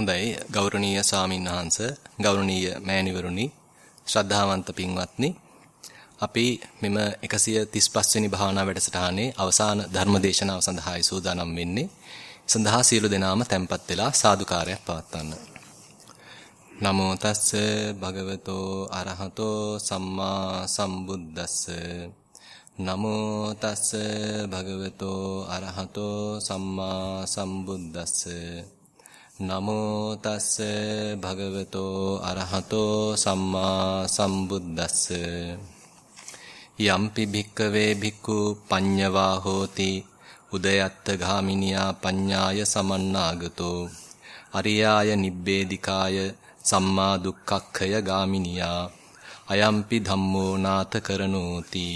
හොඳයි. ගෞරවනීය ස්වාමීන් වහන්ස ගෞරවනීය මෑණිවරුනි ශ්‍රද්ධාවන්ත පින්වත්නි. අපි මෙම 135 වෙනි භාවනා වැඩසටහනේ අවසාන ධර්ම දේශනාව සඳහායි සූදානම් වෙන්නේ. සඳහා සියලු දෙනාම tempත් වෙලා සාදුකාරයක් පවත්වන්න. නමෝ තස්ස භගවතෝ අරහතෝ සම්මා සම්බුද්දස්ස. නමෝ තස්ස භගවතෝ අරහතෝ සම්මා සම්බුද්දස්ස. නමෝ තස්ස භගවතෝ අරහතෝ සම්මා සම්බුද්දස්ස. යම්පි භික්කවේ භික්ඛු පඤ්ඤවා හෝති. උදයත්ත ගාමිනියා පඤ්ඤාය සමන්නාගතෝ. අරියාය නිබ්බේධිකාය සම්මා දුක්ඛක්ඛය ගාමිනියා. අයම්පි ධම්මෝ නාත කරනෝති.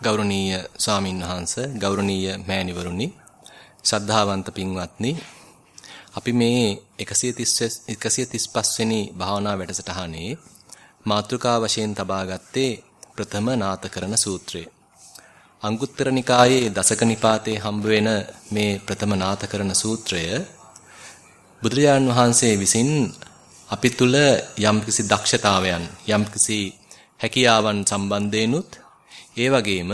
ගෞරවනීය ස්වාමින්වහන්ස ගෞරවනීය මෑණිවරුනි ශ්‍රද්ධාවන්ත පින්වත්නි අපි මේ 130 135 වෙනි භාවනා වැඩසටහනේ මාතෘකා වශයෙන් තබා ගත්තේ ප්‍රථම නාතකරණ සූත්‍රය. අංගුත්තර නිකායේ දසක නිපාතේ හම්බ වෙන මේ ප්‍රථම නාතකරණ සූත්‍රය බුදුරජාන් වහන්සේ විසින් අපි තුල යම්කිසි දක්ෂතාවයන් යම්කිසි හැකියාවන් සම්බන්ධේනුත් ඒ වගේම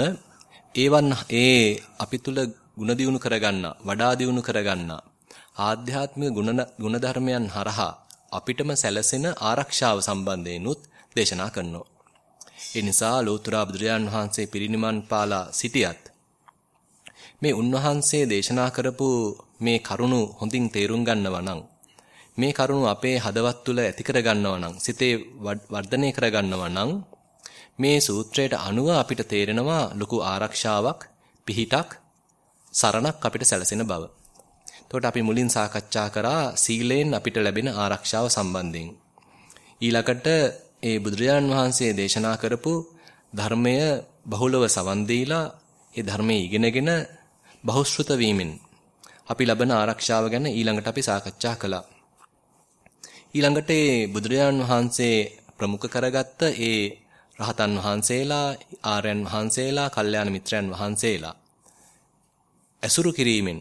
ඒවන් ඒ අපි තුල ಗುಣ දියුණු කරගන්නා වඩා දියුණු කරගන්නා ආධ්‍යාත්මික ගුණ ධර්මයන් හරහා අපිටම සැලසෙන ආරක්ෂාව සම්බන්ධයෙන්ුත් දේශනා කරනවා. ඒ නිසා ලෝතර බුදුරජාන් වහන්සේ පිරිනිවන් පාලා සිටියත් මේ උන්වහන්සේ දේශනා කරපු මේ කරුණු හොඳින් තේරුම් ගන්නවා නම් මේ කරුණු අපේ හදවත් තුල ඇති කර ගන්නවා නම් සිතේ වර්ධනය කර ගන්නවා නම් මේ සූත්‍රයට අනුව අපිට තේරෙනවා ලොකු ආරක්ෂාවක් පිහිටක් සරණක් අපිට සැලසෙන බව. එතකොට අපි මුලින් සාකච්ඡා කරා සීලයෙන් අපිට ලැබෙන ආරක්ෂාව සම්බන්ධයෙන්. ඊළඟට ඒ බුදුරජාන් වහන්සේ දේශනා කරපු ධර්මය බහුලව සවන් දීලා ඒ ධර්මයේ ඉගෙනගෙන බහුශ්‍රృత වීමෙන් අපි ලබන ආරක්ෂාව ගැන ඊළඟට අපි සාකච්ඡා කළා. ඊළඟට ඒ බුදුරජාන් වහන්සේ ප්‍රමුඛ කරගත්ත ඒ රහතන් වහන්සේලා, ආර්යයන් වහන්සේලා, කල්යාණ මිත්‍රයන් වහන්සේලා ඇසුරු කිරීමෙන්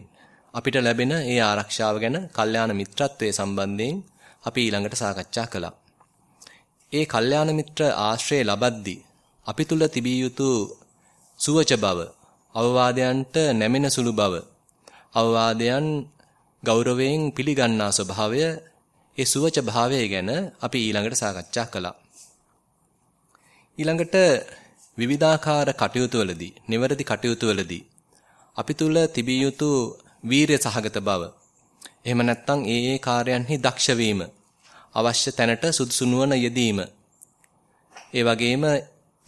අපිට ලැබෙන ඒ ආරක්ෂාව ගැන කල්යාණ මිත්‍රත්වයේ සම්බන්ධයෙන් අපි ඊළඟට සාකච්ඡා කළා. ඒ කල්යාණ මිත්‍ර ආශ්‍රය ලබද්දී අපි තුල තිබිය යුතු සුවච බව, අවවාදයන්ට නැමෙන සුළු බව, අවවාදයන් ගෞරවයෙන් පිළිගන්නා ස්වභාවය, ඒ සුවච භාවය ගැන අපි ඊළඟට සාකච්ඡා කළා. ඊළඟට විවිධාකාර කටයුතු වලදී, නිවැරදි කටයුතු වලදී අපි තුල තිබිය යුතු වීරිය සහගත බව. එහෙම නැත්නම් ඒ ඒ කාර්යයන්හි දක්ෂ වීම. අවශ්‍ය තැනට සුදුසු නුවණ යෙදීම. ඒ වගේම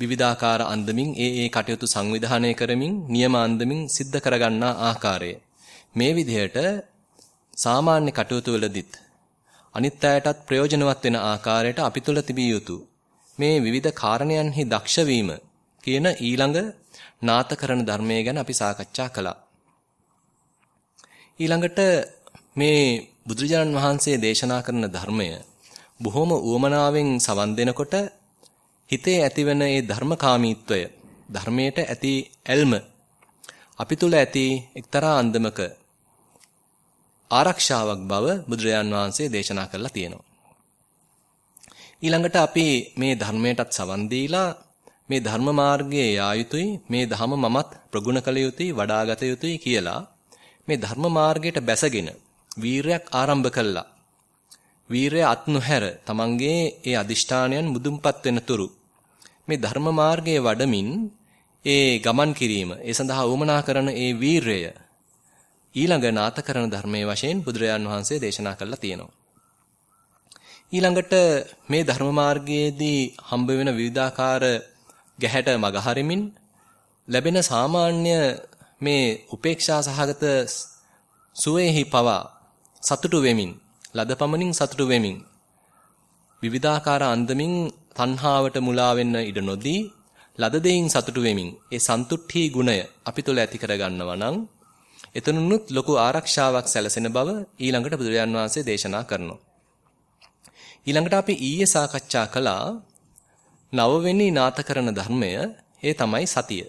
විවිධාකාර අන්දමින් ඒ ඒ කටයුතු සංවිධානය කරමින් නියම අන්දමින් සිද්ධ කරගන්නා ආකාරය. මේ විදිහට සාමාන්‍ය කටයුතු වලදීත් අනිත් අයටත් ප්‍රයෝජනවත් වෙන ආකාරයට අපි තුල තිබිය යුතු මේ විවිධ කාරණයන්හි දක්ෂ වීම කියන ඊළඟ නාතකරණ ධර්මය ගැන අපි සාකච්ඡා කළා. ඊළඟට මේ බුදුරජාණන් වහන්සේ දේශනා කරන ධර්මය බොහොම උවමනාවෙන් සවන් දෙනකොට හිතේ ඇතිවන ඒ ධර්මකාමීත්වය ධර්මයට ඇති ඇල්ම අපි තුල ඇති එක්තරා අන්දමක ආරක්ෂාවක් බව බුදුරජාන් වහන්සේ දේශනා කරලා තියෙනවා. ඊළඟට අපි මේ ධර්මයටත් සවන් දීලා මේ ධර්ම මාර්ගයේ යා යුතුයි මේ ධම මමත් ප්‍රගුණ කළ යුතුයි වඩාගත යුතුයි කියලා මේ ධර්ම මාර්ගයට බැසගෙන වීරයක් ආරම්භ කළා. වීරය අත් නොහැර තමන්ගේ ඒ අදිෂ්ඨානයන් මුදුන්පත් වෙන තුරු මේ ධර්ම මාර්ගයේ වඩමින් ඒ ගමන් කිරීම ඒ සඳහා උවමනා කරන ඒ වීරය ඊළඟ නාතකරණ ධර්මයේ වශයෙන් බුදුරජාන් වහන්සේ දේශනා කළා තියෙනවා. ඊළඟට මේ ධර්ම මාර්ගයේදී හම්බ වෙන විවිධාකාර ගැහැට මගහරිමින් ලැබෙන සාමාන්‍ය මේ උපේක්ෂා සහගත සුවේහි පවා සතුටු වෙමින් ලදපමණින් සතුටු වෙමින් විවිධාකාර අන්දමින් තණ්හාවට මුලා වෙන්න ඉඩ නොදී ලද දෙයින් සතුටු වෙමින් ඒ සන්තුට්ඨි ගුණය අපි තුළ ඇති කරගන්නවා නම් එතනුනුත් ලොකු ආරක්ෂාවක් සැලසෙන බව ඊළඟට බුදුරජාන් වහන්සේ දේශනා කරනවා. ඊළඟට අපි ඊයේ සාකච්ඡා කළා නවවෙනි නාතකරණ ධර්මය ඒ තමයි සතිය.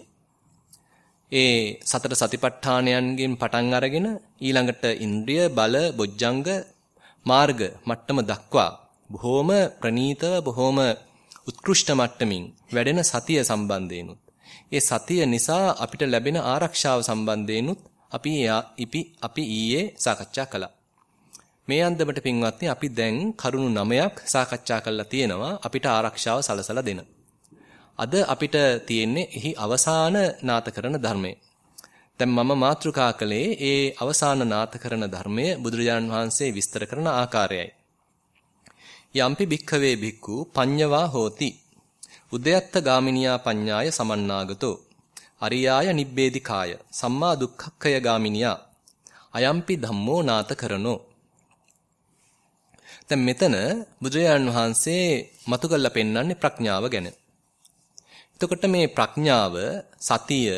ඒ සතර සතිපට්ඨානයන්ගෙන් පටන් අරගෙන ඊළඟට ඉන්ද්‍රිය බල බොජ්ජංග මාර්ග මට්ටම දක්වා බොහෝම ප්‍රනීතව බොහෝම උත්කෘෂ්ඨ මට්ටමින් වැඩෙන සතිය සම්බන්ධේනුත් ඒ සතිය නිසා අපිට ලැබෙන ආරක්ෂාව සම්බන්ධේනුත් අපි ඉපි අපි ඊයේ සාකච්ඡා කළා. මේ අන්දමට පින්වත්නි අපි දැන් කරුණු 9ක් සාකච්ඡා කරලා තියෙනවා අපිට ආරක්ෂාව සලසලා දෙන. අද අපිට තියෙන්නේ එහි අවසාන නාතකරන ධර්මය. දැන් මම මාතෘකා කළේ ඒ අවසාන නාතකරන ධර්මය බුදුරජාණන් වහන්සේ විස්තර කරන ආකාරයයි. යම්පි භික්ඛවේ භික්ඛු පඤ්ඤවා හෝති. උදයත්ත ගාමිනියා පඤ්ඤාය සමන්නාගතෝ. අරියාය නිබ්බේධිකාය සම්මා දුක්ඛක්ඛය ගාමිනියා. අයම්පි ධම්මෝ නාතකරනෝ. දැන් මෙතන බුදුරජාණන් වහන්සේ මතු කරලා පෙන්වන්නේ ප්‍රඥාව ගැන. එතකොට මේ ප්‍රඥාව, සතිය,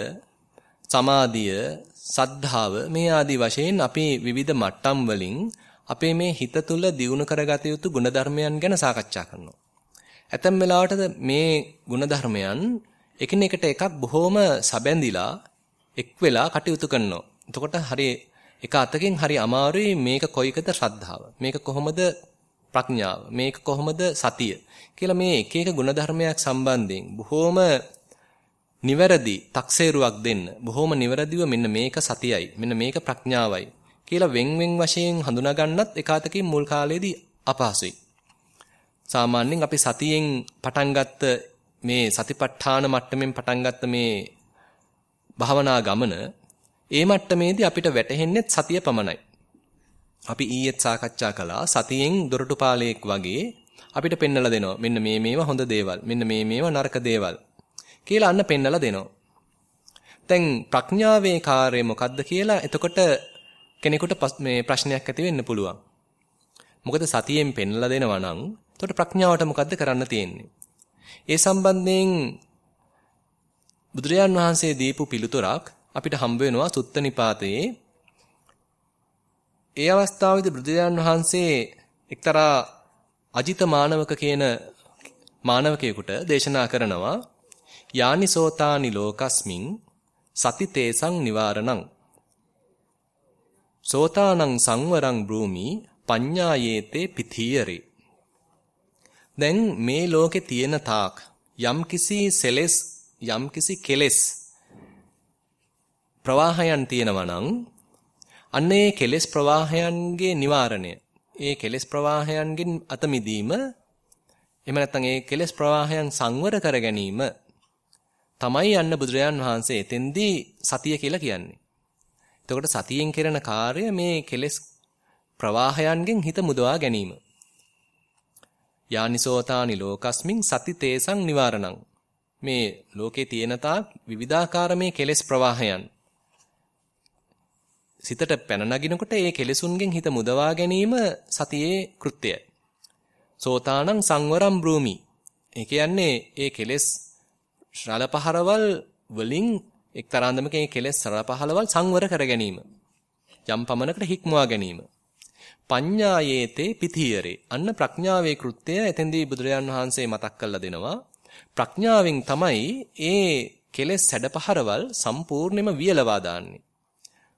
සමාධිය, සද්ධාව මේ ආදී වශයෙන් අපි විවිධ මට්ටම් වලින් අපේ මේ හිත තුළ දියුණු කරගත යුතු ගුණධර්මයන් ගැන සාකච්ඡා කරනවා. ඇතැම් වෙලාවට මේ ගුණධර්මයන් එකිනෙකට එකක් බොහොම සැබැඳිලා එක් වෙලා කටයුතු කරනවා. එතකොට හරි එක අතකින් හරි අමාරුයි මේක කොයිකද ශ්‍රද්ධාව. මේක කොහොමද ප්‍රඥාව. මේක කොහොමද සතිය. කියලා මේ එක එක ගුණධර්මයක් සම්බන්ධයෙන් බොහොම නිවැරදි තක්සේරුවක් දෙන්න. බොහොම නිවැරදිව මෙන්න මේක සතියයි. මෙන්න මේක ප්‍රඥාවයි. කියලා වෙන් වෙන් වශයෙන් හඳුනා ගන්නත් එකාතකින් මුල් කාලේදී අපහසුයි. සාමාන්‍යයෙන් අපි සතියෙන් පටන් ගත්ත මේ සතිපට්ඨාන මට්ටමින් පටන් ගත්ත මේ භාවනා ගමන ඒ මට්ටමේදී අපිට වැටහෙන්නේ සතිය පමණයි. අපි ඊයේත් සාකච්ඡා කළා සතියෙන් දොරටුපාලයක් වගේ අපිට පෙන්නලා දෙනවා. මෙන්න මේ මේවා හොඳ දේවල්. මෙන්න මේ මේවා නරක දේවල්. කියලා අන්න පෙන්නලා දෙනවා. දැන් ප්‍රඥාවේ කාර්යය මොකද්ද කියලා එතකොට කෙනෙකුට මේ ප්‍රශ්නයක් ඇති වෙන්න පුළුවන්. මොකද සතියෙන් පෙන්නලා දෙනවා නම් එතකොට ප්‍රඥාවට මොකද්ද කරන්න තියෙන්නේ? ඒ සම්බන්ධයෙන් බුදුරජාන් වහන්සේ දීපු පිළිතුරක් අපිට හම්බ වෙනවා සුත්ත නිපාතයේ ඒ අවස්ථාවේදී බුදුරජාන් වහන්සේ එක්තරා අජිත මානවක කියන මානවකයෙකුට දේශනා කරනවා යානිසෝතානි ලෝකස්මින් සති තේසං නිවාරණං. සෝතානං සංවරං බ්‍රූමි පඤ්ඤායේතේ පිථීයරේ දැන් මේ ලෝකේ තියෙන තාක් යම්කිසි සෙලෙස් යම්කිසි කෙලෙස් ප්‍රවාහයන් තියෙනවා නම් අන්නේ කෙලෙස් ප්‍රවාහයන්ගේ නිවාරණය. ඒ කෙලෙස් ප්‍රවාහයන්ගෙන් අත මිදීම එහෙම නැත්නම් ඒ කෙලෙස් ප්‍රවාහයන් සංවර කර ගැනීම තමයි යන්න බුදුරජාන් වහන්සේ එතෙන්දී සතිය කියලා කියන්නේ. එතකොට සතියෙන් කරන කාර්ය මේ කෙලෙස් ප්‍රවාහයන්ගෙන් හිත මුදවා ගැනීම. යානිසෝතානි ලෝකස්මින් සති තේසං නිවාරණං. මේ ලෝකේ තියෙන තාක් විවිධාකාර මේ කෙලෙස් ප්‍රවාහයන් සිතට පැන නගිනකොට ඒ කෙලෙසුන්ගෙන් හිත මුදවා ගැනීම සතියේ කෘත්‍යයයි. සෝතානං සංවරම් බ්‍රූමි. ඒ කියන්නේ ඒ කෙලෙස් ශ්‍රල පහරවල් වලින් එක්තරාන්දමක ඒ කෙලෙස් ශ්‍රල පහරවල් සංවර කර ගැනීම. යම් පමණකට හික්මවා ගැනීම. පඤ්ඤායේතේ පිතියරේ. අන්න ප්‍රඥාවේ කෘත්‍යය එතෙන්දී බුදුරජාන් වහන්සේ මතක් කරලා දෙනවා. ප්‍රඥාවෙන් තමයි ඒ කෙලෙස් සැඩපහරවල් සම්පූර්ණයෙන්ම වියලවා දාන්නේ.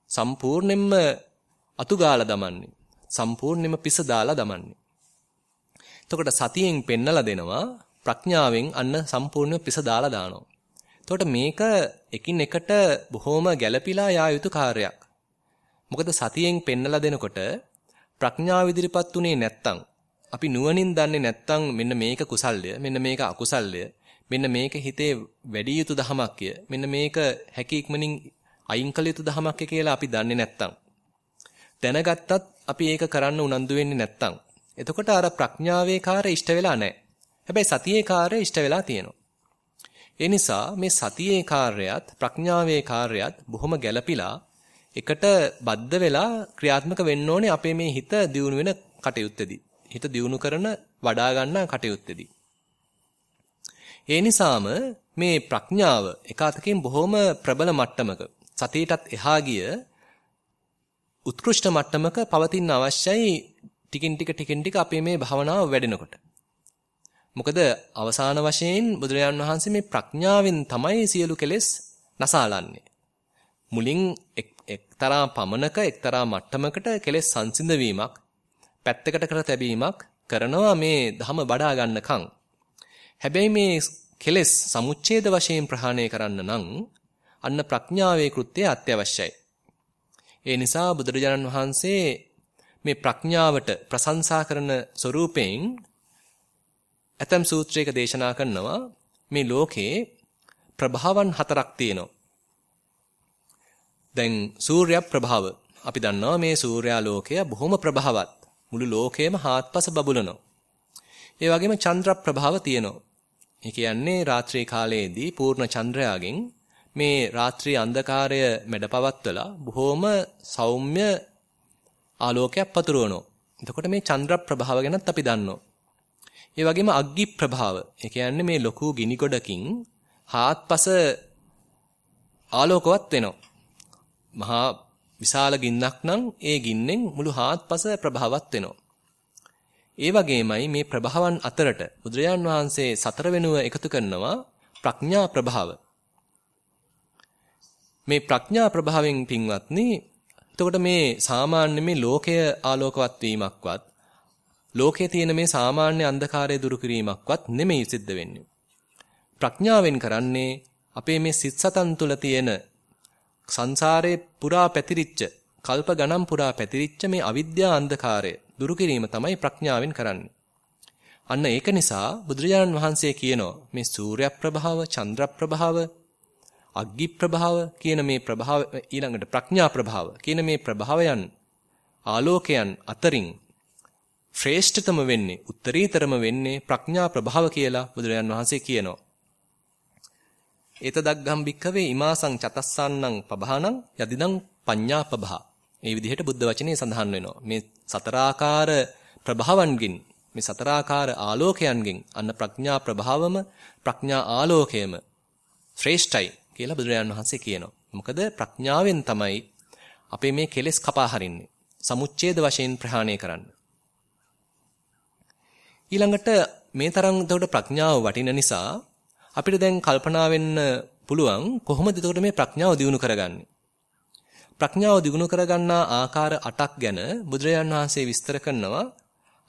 සම්පූර්ණයෙන්ම අතුගාලා දමන්නේ. සම්පූර්ණයෙන්ම පිස දාලා දමන්නේ. එතකොට සතියෙන් පෙන්නලා දෙනවා ප්‍රඥාවෙන් අන්න සම්පූර්ණයෙන්ම පිස දාලා දානවා. එතකොට මේක එකින් එකට බොහොම ගැළපීලා යා යුතු කාර්යයක්. මොකද සතියෙන් පෙන්නලා දෙනකොට ප්‍රඥාව ඉදිරිපත් උනේ නැත්තම් අපි නුවණින් දන්නේ නැත්තම් මෙන්න මේක කුසල්ය මෙන්න මේක අකුසල්ය මෙන්න මේක හිතේ වැඩි යුතු දහමක්ය මෙන්න මේක හැකි ඉක්මනින් අයින් කළ යුතු දහමක් කියලා අපි දන්නේ නැත්තම් දැනගත්තත් අපි ඒක කරන්න උනන්දු වෙන්නේ නැත්තම් එතකොට අර ප්‍රඥාවේ කාර්ය ඉෂ්ට වෙලා නැහැ. හැබැයි සතියේ කාර්ය ඉෂ්ට වෙලා තියෙනවා. ඒ නිසා මේ සතියේ කාර්යයත් ප්‍රඥාවේ කාර්යයත් බොහොම ගැළපිලා එකට බද්ධ වෙලා ක්‍රියාත්මක වෙන්න ඕනේ අපේ මේ හිත දියුණු වෙන කටයුත්තේදී. හිත දියුණු කරන වඩා ගන්න කටයුත්තේදී. ඒ නිසාම මේ ප්‍රඥාව එකාතකින් බොහොම ප්‍රබල මට්ටමක සතියටත් එහා ගිය උත්කෘෂ්ඨ මට්ටමක පවතින අවශ්‍යයි ටිකින් ටික ටිකින් ටික අපේ මේ භවනාව වැඩෙනකොට. මොකද අවසාන වශයෙන් බුදුරජාන් වහන්සේ මේ ප්‍රඥාවෙන් තමයි සියලු කෙලෙස් නසාලන්නේ. මුලින් එක්තරා පමනක එක්තරා මට්ටමකට කෙලෙස් සංසිඳ වීමක් පැත්තකට කර තැබීමක් කරනවා මේ ධම බඩා ගන්නකම්. හැබැයි මේ කෙලෙස් සමුච්ඡේද වශයෙන් ප්‍රහාණය කරන්න නම් අන්න ප්‍රඥාවේ කෘත්‍යය අත්‍යවශ්‍යයි. ඒ නිසා බුදුරජාණන් වහන්සේ මේ ප්‍රඥාවට ප්‍රශංසා කරන ස්වરૂපයෙන් ඇතම් සූත්‍රයක දේශනා කරනවා මේ ලෝකේ ප්‍රභාවන් හතරක් තියෙනවා. දැන් සූර්ය ප්‍රභාව අපි දන්නවා මේ සූර්යා ලෝකය බොහොම ප්‍රභාවත්. මුළු ලෝකයම හාත්පස බබුලනවා. ඒ වගේම චන්ද්‍ර ප්‍රභාව තියෙනවා. ඒ කියන්නේ රාත්‍රී කාලයේදී පූර්ණ චන්ද්‍රයාගෙන් මේ රාත්‍රී අන්ධකාරය මැඩපවත්වලා බොහොම සෞම්‍ය ආලෝකයක් පතුරවනවා. එතකොට මේ චන්ද්‍ර ප්‍රභාව ගැනත් අපි දන්නවා. ඒ වගේම අග්ගි ප්‍රභාව. ඒ කියන්නේ මේ ලොකු ගිනි ගොඩකින් හාත්පස ආලෝකවත් වෙනවා. මහා විශාල ගින්නක් නම් ඒ ගින්නෙන් මුළු හාත්පස ප්‍රභාවත් වෙනවා. ඒ වගේමයි මේ ප්‍රභාවන් අතරට බුදුරජාන් වහන්සේ සතර වෙනුව එකතු කරනවා ප්‍රඥා ප්‍රභාව. මේ ප්‍රඥා ප්‍රභාවයෙන් පින්වත්නි එතකොට මේ සාමාන්‍ය මේ ලෝකය ආලෝකවත් වීමක්වත් ලෝකයේ තියෙන මේ සාමාන්‍ය අන්ධකාරය දුරු කිරීමක්වත් නෙමෙයි සිද්ධ වෙන්නේ. ප්‍රඥාවෙන් කරන්නේ අපේ මේ සිත් සතන් තුළ තියෙන සංසාරේ පුරා පැතිරිච්ච කල්ප ගණන් පුරා පැතිරිච්ච මේ අවිද්‍යා අන්ධකාරය දුරු කිරීම තමයි ප්‍රඥාවෙන් කරන්නේ. අන්න ඒක නිසා බුදුරජාණන් වහන්සේ කියනවා මේ සූර්ය ප්‍රභාව, චන්ද්‍ර ප්‍රභාව, අග්ගි ප්‍රභාව කියන මේ ප්‍රභාව ඊළඟට ප්‍රඥා ප්‍රභාව කියන මේ ප්‍රභාවයන් ආලෝකයන් අතරින් ශ්‍රේෂ්ඨතම වෙන්නේ උත්තරීතරම වෙන්නේ ප්‍රඥා ප්‍රභාව කියලා බුදුරජාන් වහන්සේ කියනවා. ඒතදග්ගම් භික්ඛවේ ඉමාසං චතස්සන්නං පබහනං යදිදං පඤ්ඤා පබහ. මේ විදිහට බුද්ධ වචනේ සඳහන් වෙනවා. මේ සතරාකාර ප්‍රභාවන්ගෙන් මේ සතරාකාර ආලෝකයන්ගෙන් අන්න ප්‍රඥා ප්‍රභාවම ප්‍රඥා ආලෝකයම ශ්‍රේෂ්ඨයි කියලා බුදුරජාන් වහන්සේ කියනවා. මොකද ප්‍රඥාවෙන් තමයි අපේ මේ කෙලෙස් කපා හරින්නේ. සමුච්ඡේද වශයෙන් ප්‍රහාණය කරන්නේ. ඊළඟට මේ තරම් එතකොට ප්‍රඥාව වටින නිසා අපිට දැන් කල්පනා වෙන්න පුළුවන් කොහොමද එතකොට මේ ප්‍රඥාව දියුණු කරගන්නේ? ප්‍රඥාව දියුණු කරගන්නා ආකාර 8ක් ගැන බුදුරජාන් වහන්සේ විස්තර කරනවා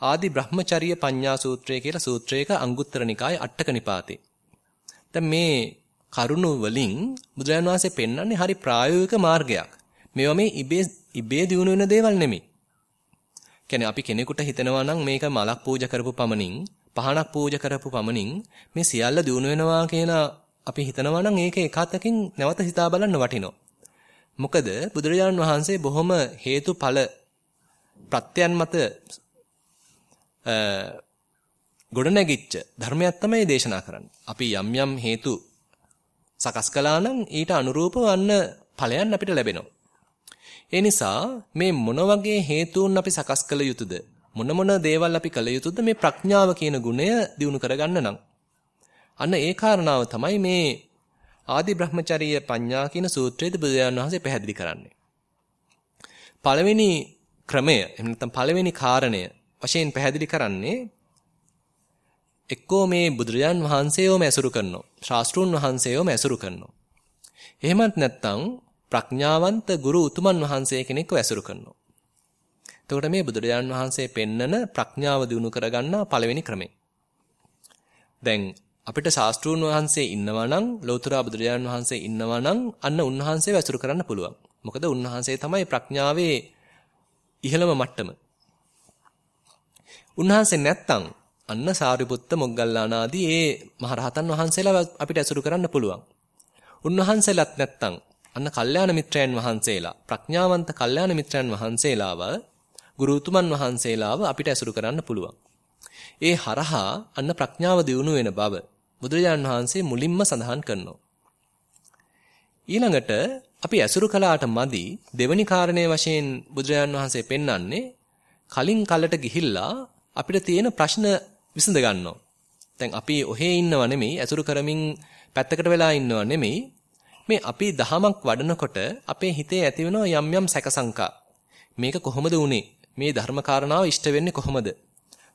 ආදි බ්‍රහ්මචර්ය පඤ්ඤා සූත්‍රය කියලා සූත්‍රයක අංගුත්තර නිකායේ අටක නිපාතේ. දැන් මේ කරුණු වලින් බුදුරජාන් වහන්සේ පෙන්වන්නේ හරි ප්‍රායෝගික මාර්ගයක්. මේවා මේ ඉබේ ඉබේ දියුණු වෙන දේවල් නෙමෙයි. කියන්නේ අපි කෙනෙකුට හිතනවා නම් මේක මලක් පූජා කරපු පමණින් පහනක් පූජා කරපු පමණින් මේ සියල්ල දිනු වෙනවා කියලා අපි හිතනවා නම් ඒක එකතකින් නැවත හිතා බලන්න වටිනවා. මොකද බුදුරජාණන් වහන්සේ බොහොම හේතුඵල ප්‍රත්‍යයන් මත ගොඩනැගිච්ච ධර්මයක් තමයි දේශනා කරන්නේ. අපි යම් යම් හේතු සකස් කළා නම් ඊට අනුරූපව අන්න ඵලයන් අපිට ලැබෙනවා. ඒ නිසා මේ මොන වගේ හේතුන් අපි සකස් කළ යුතුද? මොන මොන දේවල් අපි කළ යුතුද මේ ප්‍රඥාව කියන ගුණය දිනු කරගන්න නම්? අන්න ඒ කාරණාව තමයි මේ ආදි බ්‍රහ්මචර්ය පඤ්ඤා කියන සූත්‍රයේදී බුදුරජාණන් වහන්සේ පැහැදිලි කරන්නේ. පළවෙනි ක්‍රමය එහෙම නැත්නම් පළවෙනි කාරණය වශයෙන් පැහැදිලි කරන්නේ එක්කෝ මේ බුදුරජාන් වහන්සේවම ඇසුරු කරනවා. ශාස්ත්‍රූන් වහන්සේවම ඇසුරු කරනවා. එහෙමත් නැත්නම් ප්‍රඥාවන්ත ගුරු උතුමන් වහන්සේ කෙනෙක්ව ඇසුරු කරනවා. එතකොට මේ බුදුරජාන් වහන්සේ පෙන්නන ප්‍රඥාව දිනු කරගන්නා පළවෙනි ක්‍රමය. දැන් අපිට ශාස්ත්‍රූන් වහන්සේ ඉන්නවා නම් ලෞතර බුදුරජාන් වහන්සේ ඉන්නවා නම් අන්න උන්වහන්සේව ඇසුරු කරන්න පුළුවන්. මොකද උන්වහන්සේ තමයි ප්‍රඥාවේ ඉහළම මට්ටම. උන්වහන්සේ නැත්තම් අන්න සාරිපුත්ත මොග්ගල්ලාන ආදී ඒ මහරහතන් වහන්සේලා අපිට ඇසුරු කරන්න පුළුවන්. උන්වහන්සේලාත් නැත්තම් අන්න කල්යාණ මිත්‍රයන් වහන්සේලා ප්‍රඥාවන්ත කල්යාණ මිත්‍රයන් වහන්සේලාව ගුරුතුමන් වහන්සේලාව අපිට ඇසුරු කරන්න පුළුවන්. ඒ හරහා අන්න ප්‍රඥාව දියුණු වෙන බව බුදුරජාණන් වහන්සේ මුලින්ම සඳහන් කරනවා. ඊළඟට අපි ඇසුරු කළාට මදි දෙවනි කාරණේ වශයෙන් බුදුරජාණන් වහන්සේ පෙන්වන්නේ කලින් කලට ගිහිල්ලා අපිට තියෙන ප්‍රශ්න විසඳ ගන්නවා. දැන් අපි ඔහේ ඉන්නව නෙමෙයි ඇසුරු කරමින් පැත්තකට වෙලා ඉන්නව නෙමෙයි. මේ අපි දහමක් වඩනකොට අපේ හිතේ ඇති වෙන යම් යම් සැකසංකා මේක කොහොමද වුනේ? මේ ධර්ම කාරණාව ඉෂ්ට වෙන්නේ කොහොමද?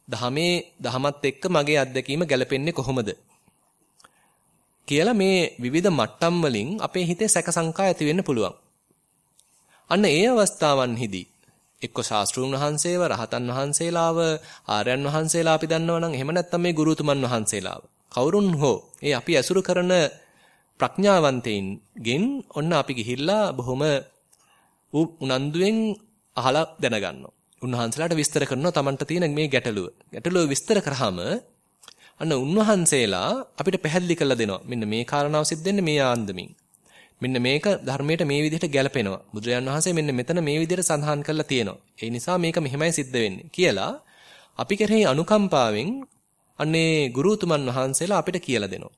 දහමේ දහමත් එක්ක මගේ අත්දැකීම ගැලපෙන්නේ කොහොමද? කියලා මේ විවිධ මට්ටම් වලින් අපේ හිතේ සැකසංකා ඇති වෙන්න පුළුවන්. අන්න ඒ අවස්ථාවන්හිදී එක්ක ශාස්ත්‍රූන් වහන්සේව රහතන් වහන්සේලාව ආර්යයන් වහන්සේලා අපි දන්නවා නම් එහෙම නැත්නම් මේ ගුරුතුමන් වහන්සේලාව කවුරුන් හෝ ඒ අපි ඇසුරු කරන ප්‍රඥාවන්තයින්ගෙන් ඔන්න අපි ගිහිල්ලා බොහොම උනන්දුවෙන් අහලා දැනගන්නවා. උන්වහන්සේලාට විස්තර කරනවා Tamanට තියෙන මේ ගැටලුව. ගැටලුව විස්තර කරාම අන්න උන්වහන්සේලා අපිට පැහැදිලි කරලා දෙනවා. මෙන්න මේ කාරණාව සිද්ධ වෙන්නේ මේ ආන්දමින්. මෙන්න මේක ධර්මයට මේ විදිහට ගැලපෙනවා. බුදුරජාන් වහන්සේ මෙන්න මෙතන මේ විදිහට සඳහන් කරලා තියෙනවා. ඒ නිසා මේක මෙහෙමයි සිද්ධ වෙන්නේ කියලා අපි කෙරෙහි අනුකම්පාවෙන් අන්නේ ගුරුතුමන් වහන්සේලා අපිට කියලා දෙනවා.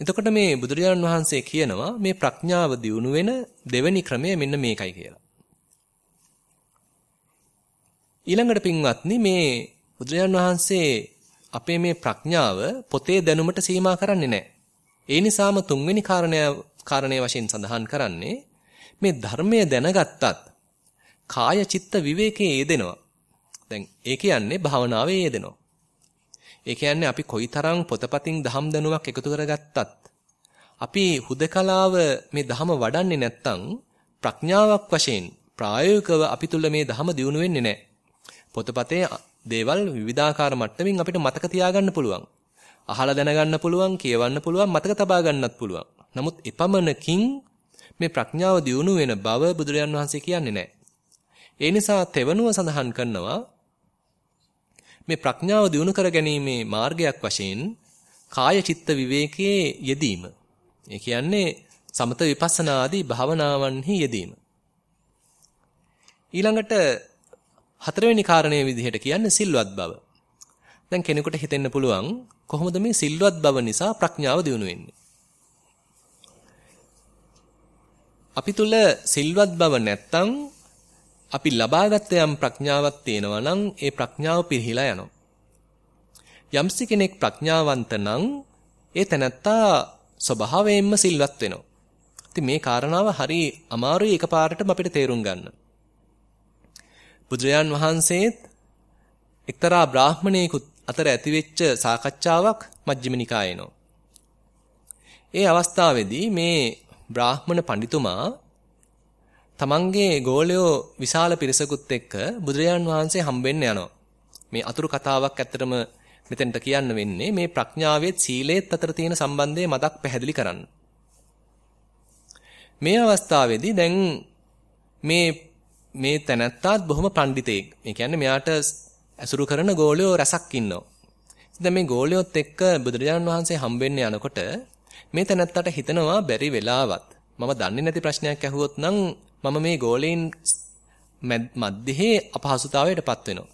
එතකොට මේ බුදුරජාණන් වහන්සේ කියනවා මේ ප්‍රඥාව දියුණු වෙන දෙවෙනි ක්‍රමය මෙන්න මේකයි කියලා. ඊළඟට පින්වත්නි මේ බුදුරජාණන් වහන්සේ අපේ මේ ප්‍රඥාව පොතේ දැනුමට සීමා කරන්නේ නැහැ. ඒ නිසාම තුන්වෙනි කාරණය කාරණේ වශයෙන් සඳහන් කරන්නේ මේ ධර්මය දැනගත්තත් කාය චිත්ත විවේකයේ යෙදෙනවා. දැන් ඒ කියන්නේ භාවනාවේ යෙදෙනවා. ඒ කියන්නේ අපි කොයිතරම් පොතපතින් දහම් දැනුමක් එකතු කරගත්තත් අපි හුදකලාව මේ දහම වඩන්නේ නැත්නම් ප්‍රඥාවක් වශයෙන් ප්‍රායෝගිකව අපි තුල මේ දහම දියුණු වෙන්නේ නැහැ. පොතපතේ දේවල් විවිධාකාර මට්ටමින් අපිට මතක තියාගන්න පුළුවන්. අහලා දැනගන්න පුළුවන්, කියවන්න පුළුවන්, මතක තබා ගන්නත් පුළුවන්. නමුත් එපමණකින් මේ ප්‍රඥාව දියුණු වෙන බව බුදුරජාන් වහන්සේ කියන්නේ නැහැ. ඒ නිසා තෙවනුව සඳහන් කරනවා මේ ප්‍රඥාව දියුණු කර ගැනීමේ මාර්ගයක් වශයෙන් කාය චිත්ත විවේකයේ යෙදීම. ඒ කියන්නේ සමත විපස්සනා ආදී භාවනාවන්හි යෙදීම. ඊළඟට හතරවෙනි කාරණේ විදිහට කියන්නේ සිල්වත් බව. දැන් කෙනෙකුට හිතෙන්න පුළුවන් කොහොමද මේ සිල්වත් බව නිසා ප්‍රඥාව දියුණු වෙන්නේ? අපි තුල සිල්වත් බව නැත්තම් අපි ලබාගත් යම් ප්‍රඥාවක් තියෙනවා නම් ඒ ප්‍රඥාව පිරිහිලා යනවා. යම්සි කෙනෙක් ප්‍රඥාවන්ත නම් ඒ තැනත්තා ස්වභාවයෙන්ම සිල්වත් වෙනවා. ඉතින් මේ කාරණාව හරි අමාරුයි එකපාරටම අපිට තේරුම් ගන්න. බුදුරජාන් වහන්සේත් එක්තරා බ්‍රාහමණයෙකුත් අතර ඇතිවෙච්ච සාකච්ඡාවක් මජ්ක්‍ධිම නිකායේනෝ. ඒ අවස්ථාවේදී මේ බ්‍රාහමණ පඬිතුමා තමන්ගේ ගෝලයෝ විශාල පිරිසකුත් එක්ක බුදුරජාන් වහන්සේ හම්බෙන්න යනවා. මේ අතුරු කතාවක් ඇත්තටම මෙතෙන්ට කියන්න වෙන්නේ මේ ප්‍රඥාවෙත් සීලෙත් අතර තියෙන සම්බන්ධය මතක් පැහැදිලි කරන්න. මේ අවස්ථාවේදී දැන් මේ මේ තැනත්තාත් බොහොම පඬිතෙක්. ඒ කියන්නේ මෙයාට ඇසුරු කරන ගෝලියෝ රසක් ඉන්නවා. ඉතින් මේ ගෝලියොත් එක්ක බුදුරජාණන් වහන්සේ හම්බෙන්න යනකොට මේ තැනත්තට හිතනවා බැරි වෙලාවත් මම දන්නේ නැති ප්‍රශ්නයක් ඇහුවොත් නම් මම මේ ගෝලීන් මැද්දේ අපහසුතාවයටපත් වෙනවා.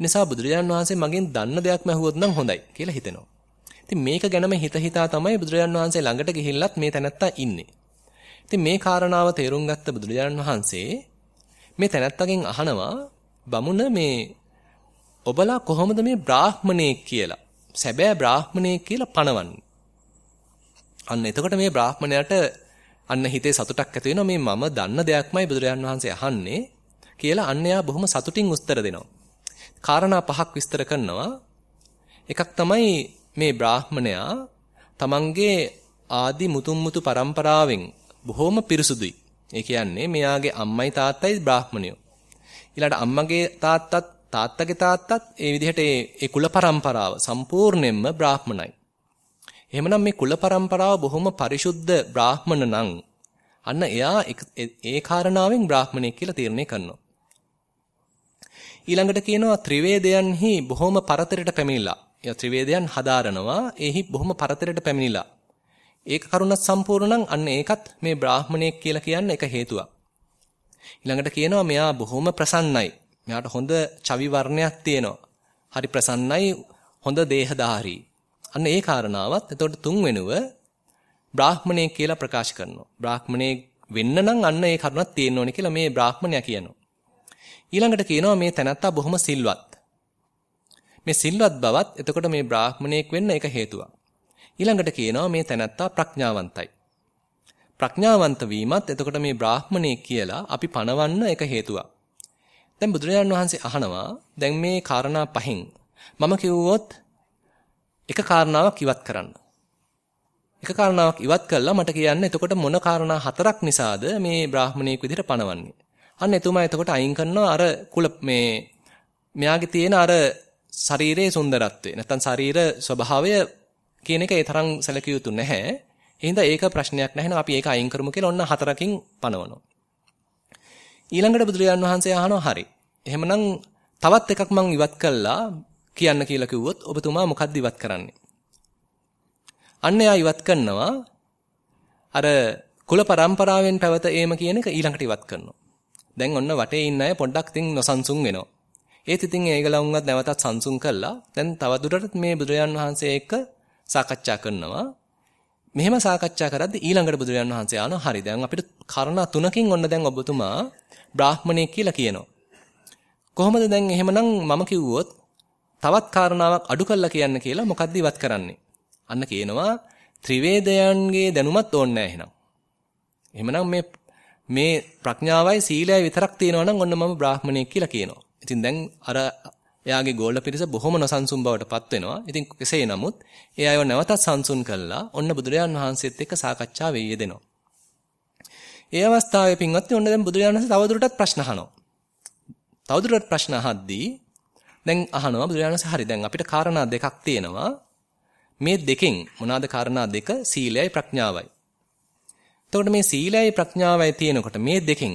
නිසා බුදුරජාණන් වහන්සේ මගෙන් දන්න දෙයක්ම ඇහුවොත් නම් හොඳයි කියලා හිතෙනවා. ඉතින් මේක ගැනම හිත හිතා තමයි බුදුරජාණන් වහන්සේ ළඟට ගිහිල්ලත් මේ තැනත්තා ඉන්නේ. ඉතින් මේ කාරණාව තේරුම් ගත්ත බුදුරජාණන් වහන්සේ මේ තැනත්තගෙන් අහනවා බමුණ මේ ඔබලා කොහොමද මේ බ්‍රාහ්මණයෙක් කියලා සැබෑ බ්‍රාහ්මණයෙක් කියලා පණවන්නේ? අන්න එතකොට මේ බ්‍රාහ්මණයාට අන්න හිතේ සතුටක් ඇති වෙනවා මේ මම දන්න දෙයක්මයි බුදුරජාන් වහන්සේ අහන්නේ කියලා අන්න එයා බොහොම සතුටින් උත්තර දෙනවා. කාරණා පහක් විස්තර කරනවා. එකක් තමයි මේ බ්‍රාහ්මණයා තමන්ගේ ආදි මුතුන් මුතු પરම්පරාවෙන් බොහොම පිරිසුදුයි. ඒ කියන්නේ මෙයාගේ අම්මයි තාත්තයි බ්‍රාහ්මණයෝ. ඊළඟට අම්මගේ තාත්තත් තාත්තගේ තාත්තත් ඒ විදිහට ඒ කුල પરම්පරාව සම්පූර්ණයෙන්ම බ්‍රාහ්මණයි. එහෙමනම් මේ කුල પરම්පරාව බොහොම පරිශුද්ධ බ්‍රාහ්මණ නම් අන්න එයා ඒ කාරණාවෙන් බ්‍රාහ්මණයෙක් කියලා තීරණය කරනවා. ඊළඟට කියනවා ත්‍රිවේදයන්හි බොහොම පරතරයට පැමිණිලා. එයා ත්‍රිවේදයන් හදාරනවා. එහි බොහොම පරතරයට පැමිණිලා. ඒක කරුණත් සම්පූර්ණ නම් අන්න ඒකත් මේ බ්‍රාහ්මණයෙක් කියලා කියන්න එක හේතුවක්. ඊළඟට කියනවා මෙයා බොහොම ප්‍රසන්නයි. මෙයාට හොඳ චවි වර්ණයක් තියෙනවා. හරි ප්‍රසන්නයි, හොඳ දේහධාරී. අන්න ඒ කාරණාවත් එතකොට තුන්වෙනුව බ්‍රාහ්මණයෙක් කියලා ප්‍රකාශ කරනවා. බ්‍රාහ්මණයෙක් වෙන්න නම් අන්න ඒ කරුණක් තියෙන්න ඕනේ කියලා මේ බ්‍රාහ්මණයා කියනවා. ඊළඟට කියනවා මේ තැනත්තා බොහොම සිල්වත්. මේ සිල්වත් බවත් එතකොට මේ බ්‍රාහ්මණයෙක් වෙන්න එක හේතුවක්. ඊළඟට කියනවා මේ තැනත්තා ප්‍රඥාවන්තයි. ප්‍රඥාවන්ත වීමත් එතකොට මේ බ්‍රාහ්මණයෙක් කියලා අපි පණවන්න එක හේතුවක්. දැන් බුදුරජාණන් වහන්සේ අහනවා දැන් මේ කාරණා පහෙන් මම කිව්වොත් එක කාරණාවක් ඉවත් කරන්න. එක කාරණාවක් ඉවත් කළා මට කියන්න එතකොට මොන කාරණා හතරක් නිසාද මේ බ්‍රාහමණයෙක් විදිහට පණවන්නේ. අන්න එතුමා එතකොට අයින් කරනවා අර කුල මේ මෙයාගේ තියෙන අර ශරීරයේ සුන්දරත්වය. නැත්තම් ශරීර ස්වභාවය කියන එක ඒ තරම් සැලකිය යුතු නැහැ. එහෙනම් ඒක ප්‍රශ්නයක් නැහැ. අපි ඒක අයින් කරමු කියලා ඔන්න හතරකින් පනවනවා. ඊළඟට බුදුරජාන් වහන්සේ අහනවා හරි. එහෙමනම් තවත් එකක් මං ඉවත් කළා කියන්න කියලා කිව්වොත් ඔබතුමා මොකද්ද ඉවත් කරන්නේ? අන්න එයා ඉවත් කරනවා අර කුල પરම්පරාවෙන් පැවත ඒම කියන එක ඊළඟට ඉවත් කරනවා. දැන් ඔන්න වටේ ඉන්න අය පොඩ්ඩක් තින් නොසන්සුන් වෙනවා. ඒත් ඉතින් ඒගලවුන්වත් නැවතත් සංසුන් කළා. දැන් තවදුරටත් මේ බුදුරජාන් වහන්සේ එක්ක සාකච්ඡා කරනවා. මෙහෙම සාකච්ඡා කරද්දී ඊළඟට බුදුරජාන් වහන්සේ ආනවා හරි දැන් අපිට කාරණා තුනකින් ඔන්න දැන් ඔබතුමා බ්‍රාහ්මණයෙක් කියලා කියනවා. කොහොමද දැන් එහෙමනම් මම කිව්වොත් තවත් කාරණාවක් අඩු කළා කියන්න කියලා මොකද්ද ඉවත් කරන්නේ? අන්න කියනවා ත්‍රිවේදයන්ගේ දැනුමත් ඕනේ නැහැ එහෙනම්. එහෙමනම් මේ මේ ප්‍රඥාවයි සීලයයි විතරක් තියෙනවා නම් ඔන්න මම බ්‍රාහ්මණයෙක් කියලා කියනවා. ඉතින් දැන් අර එයාගේ ගෝල පිරිස බොහොම නොසන්සුන් බවට පත් වෙනවා. ඉතින් කෙසේ නමුත් ඒ අයව නැවතත් සංසුන් කළා ඔන්න බුදුරජාන් වහන්සේත් එක්ක සාකච්ඡා වෙ යෙදෙනවා. ඒ අවස්ථාවේ පින්වත්නි ඔන්න දැන් බුදුරජාණන් වහන්සේ තවදුරටත් ප්‍රශ්න අහනවා. තවදුරටත් ප්‍රශ්න අහද්දී දැන් අහනවා බුදුරජාණන් වහන්සේ හරි දැන් අපිට කාරණා දෙකක් තියෙනවා. මේ දෙකෙන් මොනවාද කාරණා දෙක? සීලයයි ප්‍රඥාවයි. එතකොට මේ සීලයයි ප්‍රඥාවයි තියෙනකොට මේ දෙකෙන්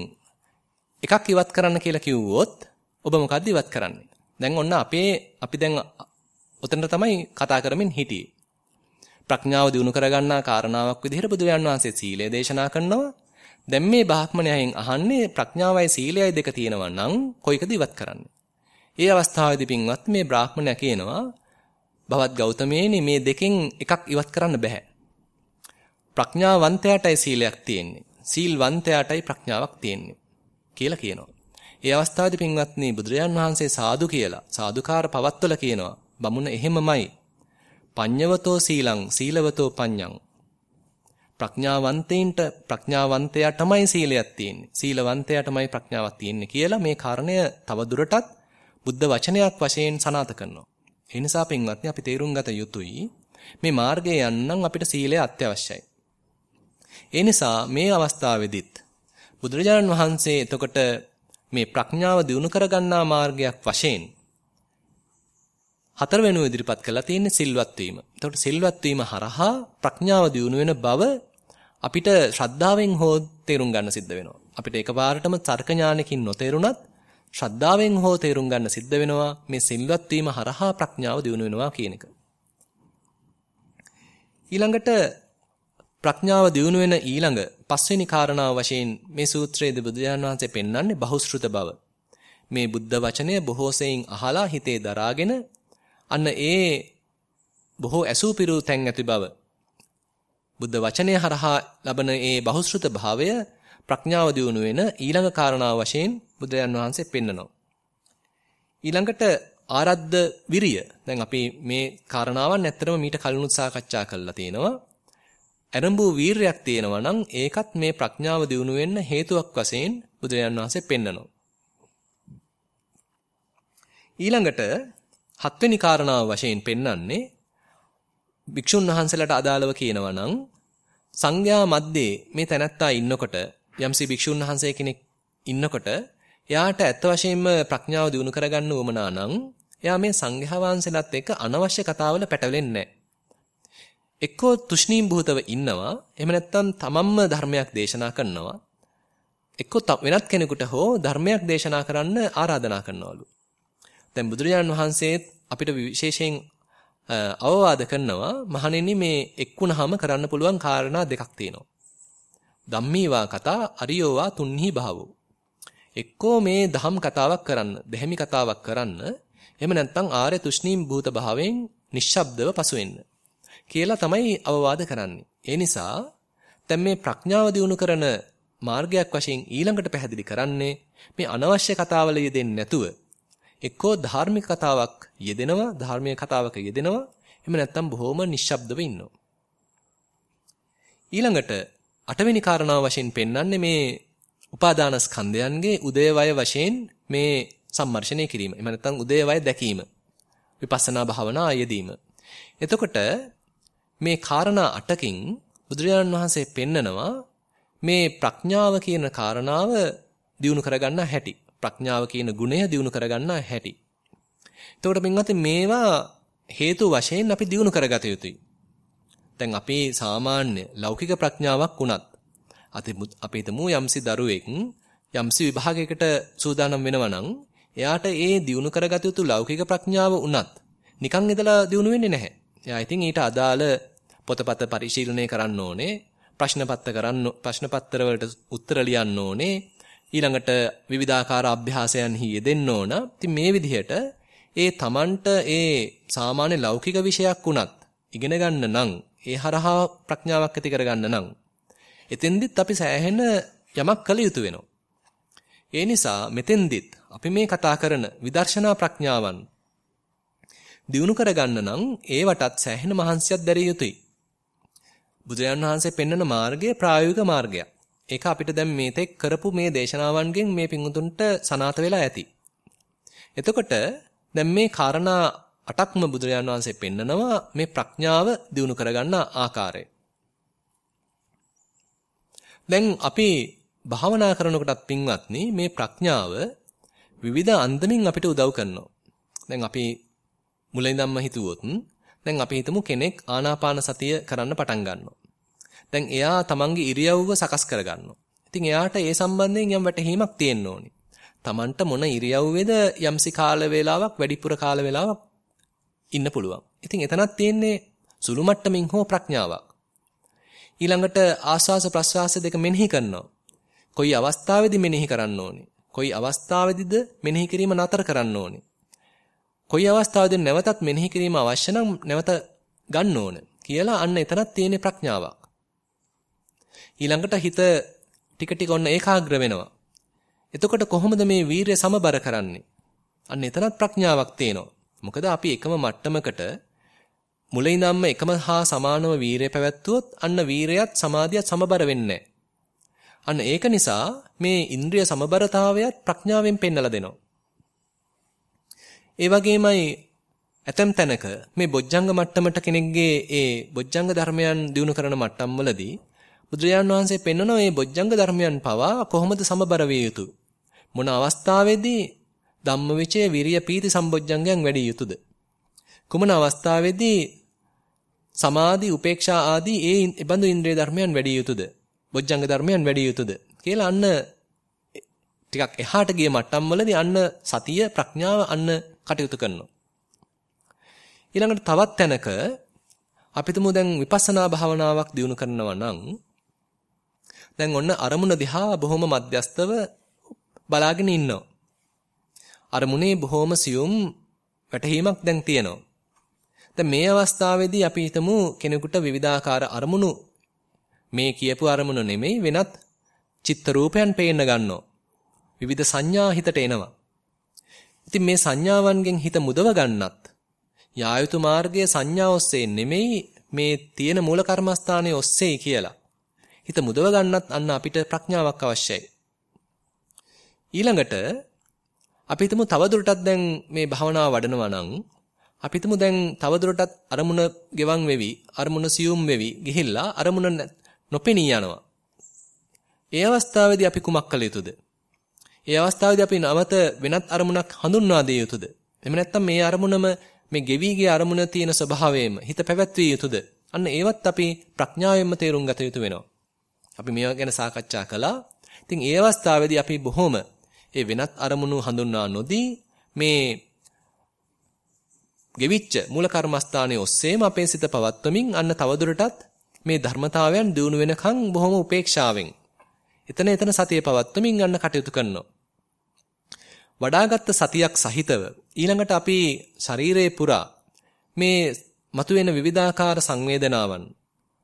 එකක් ඉවත් කරන්න කියලා කිව්වොත් ඔබ මොකද්ද ඉවත් කරන්නේ? දැන් ඔන්න අපේ අපි දැන් ඔතනට තමයි කතා කරමින් හිටියේ. ප්‍රඥාව දිනු කරගන්නා කාරණාවක් විදිහට බුදුරජාන් වහන්සේ සීලය දේශනා කරනවා. දැන් මේ බ්‍රාහ්මණයන් අහන්නේ ප්‍රඥාවයි සීලයයි දෙක තියෙනවා නම් කොයිකද ඉවත් කරන්නේ? ඒ අවස්ථාවේදී පින්වත් මේ බ්‍රාහ්මණයා කියනවා බවත් ගෞතමයනි මේ දෙකෙන් එකක් ඉවත් කරන්න බෑ. ප්‍රඥාවන්තයාටයි සීලයක් තියෙන්නේ. සීල්වන්තයාටයි ප්‍රඥාවක් තියෙන්නේ කියලා කියනවා. ඒ අවස්ථාවේදී පින්වත්නි බුදුරජාන් වහන්සේ සාදු කියලා සාදුකාර පවත්වල කියනවා. බමුණ එහෙමමයි. පඤ්ඤවතෝ සීලං සීලවතෝ පඤ්ඤං ප්‍රඥාවන්තයින්ට ප්‍රඥාවන්තයාටමයි සීලයක් තියෙන්නේ. සීලවන්තයාටමයි ප්‍රඥාවක් තියෙන්නේ කියලා මේ කාරණය තව දුරටත් බුද්ධ වචනයක් වශයෙන් සනාත කරනවා. ඒ නිසා පින්වත්නි අපි තේරුම් ගත යුතුයි මේ මාර්ගයේ යන්නම් අපිට සීලය අත්‍යවශ්‍යයි. ඒ නිසා මේ අවස්ථාවේදීත් බුදුරජාණන් වහන්සේ එතකොට මේ ප්‍රඥාව දිනු කරගන්නා මාර්ගයක් වශයෙන් හතර වෙනුව ඉදිරිපත් කරලා තියෙන්නේ සිල්වත් වීම. එතකොට සිල්වත් වීම හරහා ප්‍රඥාව දිනු වෙන බව අපිට ශ්‍රද්ධාවෙන් හෝ තේරුම් ගන්න සිද්ධ වෙනවා. අපිට එකපාරටම තර්ක ඥානකින් නොතේරුණත් ශ්‍රද්ධාවෙන් හෝ තේරුම් ගන්න සිද්ධ වෙනවා මේ සිල්වත් වීම හරහා ප්‍රඥාව දිනු වෙනවා කියන එක. ඊළඟට ප්‍රඥාව දියුණු වෙන ඊළඟ පස්වෙනි කාරණාව වශයෙන් මේ සූත්‍රයේදී බුදුරජාණන් වහන්සේ පෙන්වන්නේ බහුශෘත බව. මේ බුද්ධ වචනය බොහෝ සෙයින් අහලා හිතේ දරාගෙන අන්න ඒ බොහෝ ඇසූ පිරූ තැන් ඇති බව. බුද්ධ වචනය හරහා ලබන ඒ බහුශෘත භාවය ප්‍රඥාව දියුණු වෙන ඊළඟ කාරණාව වශයෙන් බුදුරජාණන් වහන්සේ පෙන්නනවා. ඊළඟට ආරද්ධ විරිය. දැන් අපි මේ කාරණාවන් ඇත්තටම මීට කලිනුත් සාකච්ඡා කරලා තියෙනවා. ඇරඹූ වීරයක් තියෙනවා නම් ඒකත් මේ ප්‍රඥාව දියුණු වෙන්න හේතුවක් වශයෙන් බුදුරජාන් වහන්සේ පෙන්නනවා. ඊළඟට හත්වෙනි කාරණාව වශයෙන් පෙන්වන්නේ භික්ෂුන් වහන්සේලාට අදාළව කියනවා නම් සංඝයා මැද්දේ මේ තැනැත්තා ඉන්නකොට යම්සි භික්ෂුන් වහන්සේ කෙනෙක් ඉන්නකොට එයාට ඇත්ත වශයෙන්ම ප්‍රඥාව දියුණු කරගන්න උවමනා නම් එයා මේ සංඝයා වහන්සේලාත් එක්ක අනවශ්‍ය කතාවල පැටලෙන්නේ නැහැ. එක්කෝ තුෂ්ණීම් භූතව ඉන්නවා. එහෙම නැත්නම් තමන්ම ධර්මයක් දේශනා කරනවා. එක්කෝ වෙනත් කෙනෙකුට හෝ ධර්මයක් දේශනා කරන්න ආරාධනා කරනවලු. දැන් බුදුරජාණන් වහන්සේ අපිට විශේෂයෙන් අවවාද කරනවා මහණෙනි මේ එක්ුණාම කරන්න පුළුවන් කාරණා දෙකක් තියෙනවා. ධම්මීවා කතා අරියෝවා තුන්හි භාවෝ. එක්කෝ මේ දහම් කතාවක් කරන්න දෙහිමි කතාවක් කරන්න එහෙම නැත්නම් ආර්ය තුෂ්ණීම් භූත භාවයෙන් නිශ්ශබ්දව පසු වෙන්න කියලා තමයි අවවාද කරන්නේ. ඒ නිසා දැන් මේ ප්‍රඥාව දියුණු කරන මාර්ගයක් වශයෙන් ඊළඟට පැහැදිලි කරන්නේ මේ අනවශ්‍ය කතාවල යෙදෙන්නේ නැතුව එක්කෝ ධාර්මික කතාවක් යෙදෙනවා ධර්මීය කතාවක යෙදෙනවා එහෙම නැත්නම් බොහොම නිශ්ශබ්දව ඉන්නවා. ඊළඟට අටවෙනි කාරණාව වශයෙන් පෙන්වන්නේ මේ උපාදාන ස්කන්ධයන්ගේ උදේවය වශයෙන් මේ සම්මර්ෂණය කිරීම. එහෙම නැත්නම් උදේවය දැකීම. විපස්සනා භාවනා යෙදීම. එතකොට මේ කාරණා අටකින් බුදුරජාණන් වහන්සේ පෙන්නනවා මේ ප්‍රඥාව කියන කාරණාව දියුණු කරගන්න හැටි. ප්‍රඥාව කියන ගුණය දියුණු කරගන්න හැටි. එතකොට මින්වත් මේවා හේතු වශයෙන් අපි දියුණු කරගත යුතුයි. දැන් අපේ සාමාන්‍ය ලෞකික ප්‍රඥාවක් උනත් අපි හිතමු යම්සි දරුවෙක් යම්සි විභාගයකට සූදානම් වෙනවා නම් එයාට ඒ දියුණු කරගත යුතු ලෞකික ප්‍රඥාව උනත් නිකන් ඉඳලා දියුණු වෙන්නේ නැහැ. එයා ඉතින් ඊට අදාළ පොතපත පරිශීලනය කරන්න ඕනේ. ප්‍රශ්න පත්‍ර කරන්න ප්‍රශ්න පත්‍ර වලට උත්තර ලියන්න ඕනේ. ඊළඟට විවිධාකාර අභ්‍යාසයන්හි යෙදෙන්න ඕන. ඉතින් මේ විදිහට ඒ Tamanට ඒ සාමාන්‍ය ලෞකික විෂයක් උනත් ඉගෙන ගන්න නම් ඒ හරහා ප්‍රඥාවක් ඇති කරගන්න නම් එතෙන්දිත් අපි සෑහෙන යමක් කළ යුතු වෙනවා. ඒ නිසා මෙතෙන්දිත් අපි මේ කතා කරන විදර්ශනා ප්‍රඥාවන් දියුණු කරගන්න නම් ඒවටත් සෑහෙන මහන්සියක් දැරිය යුතුයි. බුදුරජාණන් වහන්සේ පෙන්වන මාර්ගය ප්‍රායෝගික මාර්ගයක්. ඒක අපිට දැන් මේ තෙක් කරපු මේ දේශනාවන්ගෙන් මේ පිංගුතුන්ට සනාත වෙලා ඇති. එතකොට දැන් මේ කාරණා අටක්ම බුදුරජාණන් වහන්සේ පෙන්නනවා මේ ප්‍රඥාව දියුණු කරගන්න ආකාරය. දැන් අපි භාවනා කරනකොටත් පින්වත්නි මේ ප්‍රඥාව විවිධ අන්දමින් අපිට උදව් කරනවා. දැන් අපි මුලින්දම්ම හිතුවොත් දැන් අපි හිතමු කෙනෙක් ආනාපාන සතිය කරන්න පටන් ගන්නවා. දැන් එයා තමන්ගේ ඉරියව්ව සකස් කරගන්නවා. ඉතින් එයාට ඒ සම්බන්ධයෙන් යම් වැටහීමක් තියෙන්න ඕනි. තමන්ට මොන ඉරියව්වේද යම්සි කාල වේලාවක් වැඩිපුර කාල වේලාවක් ඉන්න පුළුවන්. ඉතින් එතනක් තියෙන්නේ සුළු මට්ටමින් හෝ ප්‍රඥාවක්. ඊළඟට ආස්වාස ප්‍රස්වාස දෙක මෙනෙහි කරනවා. කොයි අවස්ථාවේදී මෙනෙහි කරන්න ඕනේ? කොයි අවස්ථාවේදීද මෙනෙහි කිරීම නතර කරන්න ඕනේ? කොයි අවස්ථාවේදී නැවතත් මෙනෙහි කිරීම අවශ්‍ය නම් නැවත ගන්න ඕන කියලා අන්න එතනක් තියෙන ප්‍රඥාවක්. ඊළඟට හිත ටික ටික ඔන්න ඒකාග්‍ර වෙනවා. එතකොට කොහොමද මේ වීරය සමබර කරන්නේ? අන්න එතනත් ප්‍රඥාවක් තියෙනවා. මොකද අපි එකම මට්ටමකට මුලින්දම්ම එකම හා සමානව වීරය පැවැත්වුවොත් අන්න වීරයත් සමාධියත් සමබර වෙන්නේ අන්න ඒක නිසා මේ ඉන්ද්‍රිය සමබරතාවයත් ප්‍රඥාවෙන් පෙන්නලා දෙනවා. ඒ වගේමයි ඇතම් තැනක මේ බොජ්ජංග මට්ටමට කෙනෙක්ගේ ඒ බොජ්ජංග ධර්මයන් දිනු කරන මට්ටම්වලදී බුදුරජාණන් වහන්සේ පෙන්වන මේ බොජ්ජංග ධර්මයන් පවා කොහොමද සමබර විය යුතු? මොන අවස්ථාවේදී ධම්මවිචය විරිය පීති සම්බොජ්ජංගයන් වැඩි යුතුද? කුමන අවස්ථාවේදී සමාධි උපේක්ෂා ආදී ඒ ඉබඳු ඉන්ද්‍රිය ධර්මයන් වැඩි යුතුද? බොජ්ජංග ධර්මයන් වැඩි යුතුද? කියලා අන්න ටිකක් එහාට ගිය මට්ටම් වලදී අන්න සතිය ප්‍රඥාව අන්න කටයුතු කරනවා. ඊළඟට තවත් තැනක අපිටම දැන් විපස්සනා භාවනාවක් දියුණු කරනවා නම් දැන් ඔන්න අරමුණ දිහා බොහොම මධ්‍යස්තව බලාගෙන ඉන්නවා. අරමුණේ බොහොම සියුම් වැටහීමක් දැන් තියෙනවා. දැන් මේ අවස්ථාවේදී අපි හිතමු කෙනෙකුට විවිධාකාර අරමුණු මේ කියපු අරමුණ නෙමෙයි වෙනත් චිත්ත රූපයන් පේන්න ගන්නවා. විවිධ සංඥා හිතට එනවා. ඉතින් මේ සංඥාවන්ගෙන් හිත මුදව ගන්නත් යායුතු මාර්ගයේ සංඥා ඔස්සේ නෙමෙයි මේ තියෙන මූල කර්මස්ථානයේ ඔස්සේ කියලා. හිත මුදව ගන්නත් අන්න අපිට ප්‍රඥාවක් අවශ්‍යයි. ඊළඟට අපි හිතමු තවදුරටත් දැන් මේ භාවනාව වඩනවා නම් අපි හිතමු දැන් තවදුරටත් අරමුණ ගෙවන් වෙවි අරමුණ සියුම් වෙවි ගිහිල්ලා අරමුණ නොපෙනී යනවා. ඒ අවස්ථාවේදී අපි කුමක් කළ යුතුද? ඒ අවස්ථාවේදී අපි නවත වෙනත් අරමුණක් හඳුන්වා දිය යුතුද? එහෙම නැත්නම් මේ අරමුණම මේ ගෙවි ගිය අරමුණ තියෙන ස්වභාවයෙන්ම හිත පැවැත්විය යුතුද? අන්න ඒවත් අපි ප්‍රඥාවෙන්ම තේරුම් ගත යුතු වෙනවා. අපි මේවා ගැන සාකච්ඡා කළා. ඉතින් ඒ අවස්ථාවේදී අපි බොහොම ඒ වෙනත් අරමුණු හඳුන්වා නොදී මේ ගෙවිච්ච මූල කර්මස්ථානයේ ඔස්සේම අපේ සිත පවත්වමින් අන්න තවදුරටත් මේ ධර්මතාවයන් දිනු වෙනකන් බොහොම උපේක්ෂාවෙන් එතන එතන සතිය පවත්වමින් යන්න කටයුතු කරනවා. වඩාගත් සතියක් සහිතව ඊළඟට අපි ශරීරයේ පුරා මේ මතුවෙන විවිධාකාර සංවේදනාවන්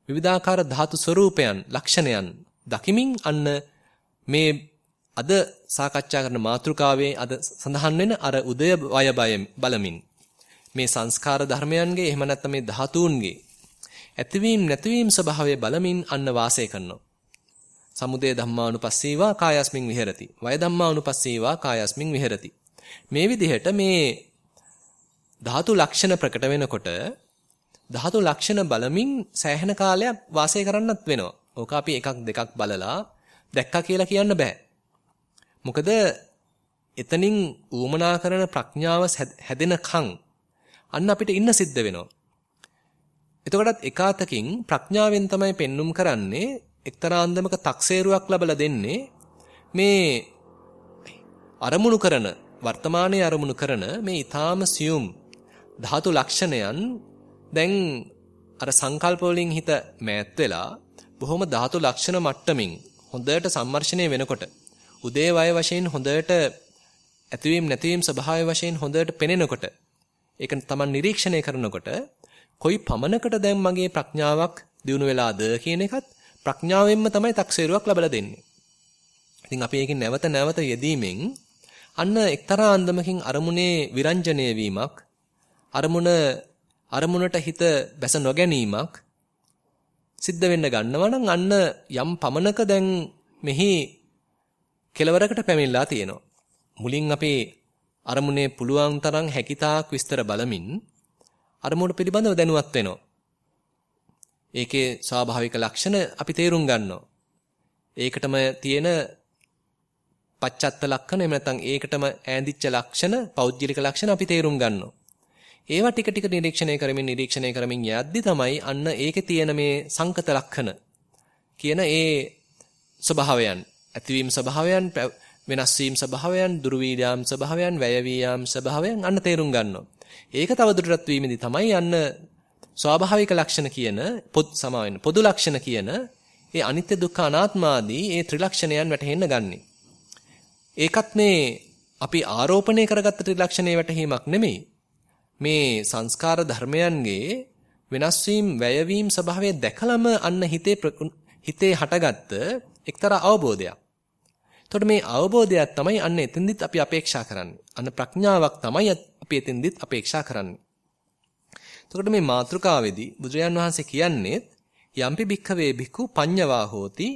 විවිධාකාර ධාතු ස්වરૂපයන් ලක්ෂණයන් දකිමින් අන්න මේ අද සාකච්ඡා කරන මාතෘකාවේ අද සඳහන් වෙන අර උදය වය බලමින් මේ සංස්කාර ධර්මයන්ගේ එහෙම නැත්නම් මේ ධාතුන්ගේ ඇතිවීම නැතිවීම ස්වභාවය බලමින් අන්න වාසය කරනවා. සමුදය ධම්මානුපස්සීවා කායස්මින් විහෙරති. වය ධම්මානුපස්සීවා කායස්මින් විහෙරති. මේ විදිහට මේ ධාතු ලක්ෂණ ප්‍රකට වෙනකොට ධාතු ලක්ෂණ බලමින් සෑහෙන කාලයක් වාසය කරන්නත් වෙනවා. ඕක අපි එකක් දෙකක් බලලා දැක්කා කියලා කියන්න බෑ. මොකද එතනින් ඌමනා කරන ප්‍රඥාව හැදෙනකන් අන්න අපිට ඉන්න සිද්ධ වෙනවා. එතකොටත් එකාතකින් ප්‍රඥාවෙන් තමයි පෙන්눔 කරන්නේ එක්තරා අන්දමක තක්සේරුවක් ලබලා දෙන්නේ මේ අරමුණු කරන වර්තමානයේ අරමුණු කරන මේ ඊ타ම සියුම් ධාතු ලක්ෂණයන් දැන් අර සංකල්ප වලින් හිත මෑත් වෙලා බොහොම ධාතු ලක්ෂණ මට්ටමින් හොඳට සම්මර්ෂණය වෙනකොට උදේ වය වශයෙන් හොඳට ඇතිවීම නැතිවීම ස්වභාවය වශයෙන් හොඳට පෙනෙනකොට ඒක තමන් නිරීක්ෂණය කරනකොට කොයි පමණකට දැන් මගේ ප්‍රඥාවක් දියුණු වෙලාද කියන එකත් ප්‍රඥාවෙන්ම තමයි තක්සේරුවක් ලබලා දෙන්නේ. ඉතින් අපි ඒකෙන් නැවත නැවත යෙදීමෙන් අන්න එක්තරා අන්දමකින් අරමුණේ විරංජනය වීමක් අරමුණ අරමුණට හිත බැස නොගැනීමක් සිද්ධ වෙන්න ගන්නවා නම් අන්න යම් පමනක දැන් මෙහි කෙලවරකට පැමිණලා තියෙනවා. මුලින් අපේ අරමුණේ පුළුවන් තරම් හැකිතාක් විස්තර බලමින් අරමුණ පිළිබඳව දැනුවත් වෙනවා. ඒකේ ස්වාභාවික ලක්ෂණ අපි තේරුම් ගන්නවා. ඒකටම තියෙන පච්චත්ත ලක්ෂණ එහෙම නැත්නම් ඒකටම ඈඳිච්ච ලක්ෂණ, පෞද්ගලික ලක්ෂණ අපි තේරුම් ගන්නවා. ඒවා ටික ටික නිරීක්ෂණය කරමින් නිරීක්ෂණය කරමින් යද්දි තමයි අන්න ඒකේ තියෙන මේ සංකත ලක්ෂණ කියන ඒ ස්වභාවයන් ඇතිවීම ස්වභාවයන් වෙනස් වීම ස්වභාවයන් දුරු වීම ස්වභාවයන් වැය වීම ස්වභාවයන් අන්න තේරුම් ගන්නවා. ඒක තවදුරටත් වීමේදී තමයි අන්න ස්වාභාවික ලක්ෂණ කියන පොදු සමාවෙන්න පොදු ලක්ෂණ කියන ඒ අනිත්‍ය දුක්ඛ අනාත්ම ආදී ඒ ත්‍රිලක්ෂණයන් වැටහෙන්න ගන්නෙ. ඒකත් මේ අපි ආරෝපණය කරගත්ත ත්‍රිලක්ෂණේ වැටහීමක් නෙමෙයි. මේ සංස්කාර ධර්මයන්ගේ වෙනස් වීම, වැය වීම ස්වභාවය දැකලම අන්න හිතේ හිතේ හටගත්ත එක්තරා අවබෝධයක්. එතකොට මේ අවබෝධයක් තමයි අන්න එතෙන්දිත් අපි අපේක්ෂා කරන්නේ. අන්න ප්‍රඥාවක් තමයි අපි එතෙන්දිත් අපේක්ෂා කරන්නේ. එතකොට මේ මාතෘකාවේදී බුදුරජාන් වහන්සේ කියන්නේ යම්පි භික්ඛවේ භික්ඛු පඤ්ඤවා හෝති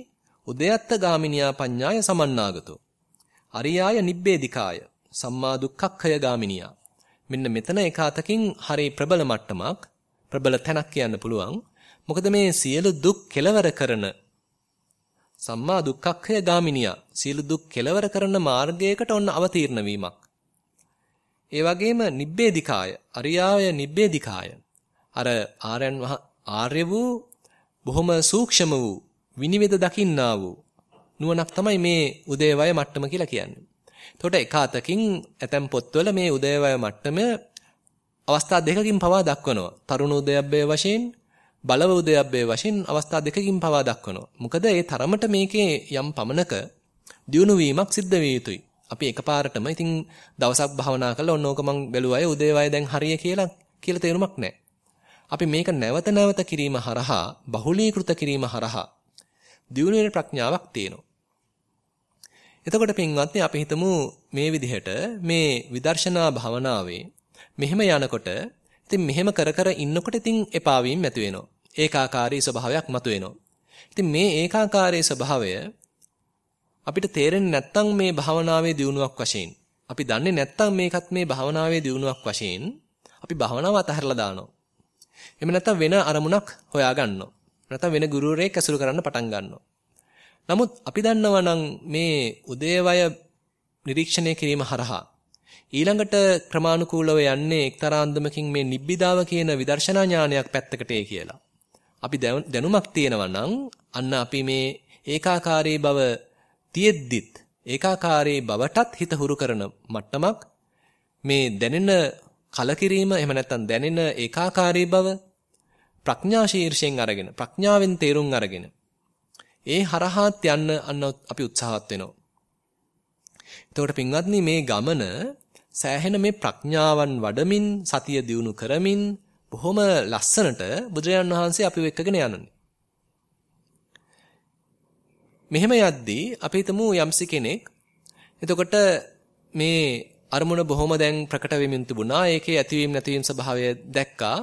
උදයත්ත ගාමිනියා පඤ්ඤාය සමන්නාගතෝ. අරියාය නිබ්බේධිකාය සම්මා දුක්ඛක්ඛය ගාමිනියා. මෙන්න මෙතන එකාතකින් හරි ප්‍රබල මට්ටමක් ප්‍රබල තැනක් කියන්න පුළුවන්. මොකද මේ සියලු දුක් කෙලවර කරන සම්මා දුක්ඛක්ඛය ගාමිනියා සියලු දුක් කෙලවර කරන මාර්ගයකට ඔන්න අවතීර්ණ වීමක්. ඒ වගේම නිබ්බේධිකාය අරියාය නිබ්බේධිකාය අර ආර්යයන් ආර්ය වූ බොහොම සූක්ෂම වූ විනිවිද දකින්නා වූ නුවණක් තමයි මේ උදේවය මට්ටම කියලා කියන්නේ. එතකොට එක අතකින් ඇතැම් පොත්වල මේ උදේවය මට්ටම අවස්ථා දෙකකින් පවා දක්වනවා. තරුණ උදයබ්බේ වශයෙන් බලව උදයබ්බේ වශයෙන් අවස්ථා දෙකකින් පවා දක්වනවා. මොකද ඒ තරමට මේකේ යම් පමනක දියුණු වීමක් සිද්ධ විය යුතුයි. අපි එකපාරටම ඉතින් දවසක් භාවනා කරලා ඔන්න ඕක මං බැලුවාය උදේවය දැන් හරිය කියලා කියලා තේරුමක් නැහැ. අපි මේක නැවත නැවත කිරීම හරහා බහුලීකృత කිරීම හරහා දියුණු ප්‍රඥාවක් තියෙනවා. එතකොට පින්වත්නි අපි හිතමු මේ විදිහට මේ විදර්ශනා භාවනාවේ මෙහෙම යනකොට ඉතින් මෙහෙම කර කර ඉන්නකොට ඉතින් එපා වීම ඇති වෙනවා. ඒකාකාරී ස්වභාවයක් මතුවෙනවා. ඉතින් මේ ඒකාකාරී ස්වභාවය අපිට තේරෙන්නේ නැත්නම් මේ භාවනාවේ දියුණුවක් වශයෙන් අපි දන්නේ නැත්නම් මේකත් මේ භාවනාවේ දියුණුවක් වශයෙන් අපි භාවනාව අතහැරලා දානවා. එහෙම නැත්නම් වෙන අරමුණක් හොයා ගන්නවා. නැත්නම් වෙන ගුරුවරයෙක් ඇසුරු කරන්න පටන් ගන්නවා. නමුත් අපි දන්නවා නම් මේ උදේවය නිරීක්ෂණය කිරීම හරහා ඊළඟට ක්‍රමානුකූලව යන්නේ එක්තරා අන්දමකින් මේ නිබ්බිදාව කියන විදර්ශනා ඥානයක් පැත්තකට ඒ කියලා. අපි දැනුමක් තියෙනවා නම් අන්න අපි මේ ඒකාකාරී බව තියෙද්දිත් ඒකාකාරී බවටත් හිත හුරු කරන මට්ටමක් මේ දැනෙන කලකිරීම එහෙම නැත්නම් දැනෙන ඒකාකාරී බව ප්‍රඥා ශීර්ෂයෙන් අරගෙන ප්‍රඥාවෙන් තේරුම් අරගෙන ඒ හරහාත් යන්න අන්න අපි උත්සාහවත් වෙනවා. එතකොට පින්වත්නි මේ ගමන සෑහෙන මේ ප්‍රඥාවන් වඩමින් සතිය දියුණු කරමින් බොහොම ලස්සනට බුදුරජාණන් වහන්සේ අපිව එක්කගෙන යනනේ. මෙහෙම යද්දී අපි හිතමු යම්සි කෙනෙක් එතකොට මේ අරමුණ බොහොම දැන් ප්‍රකට වෙමින් තිබුණා. ඒකේ ඇතිවීම නැතිවීම ස්වභාවය දැක්කා.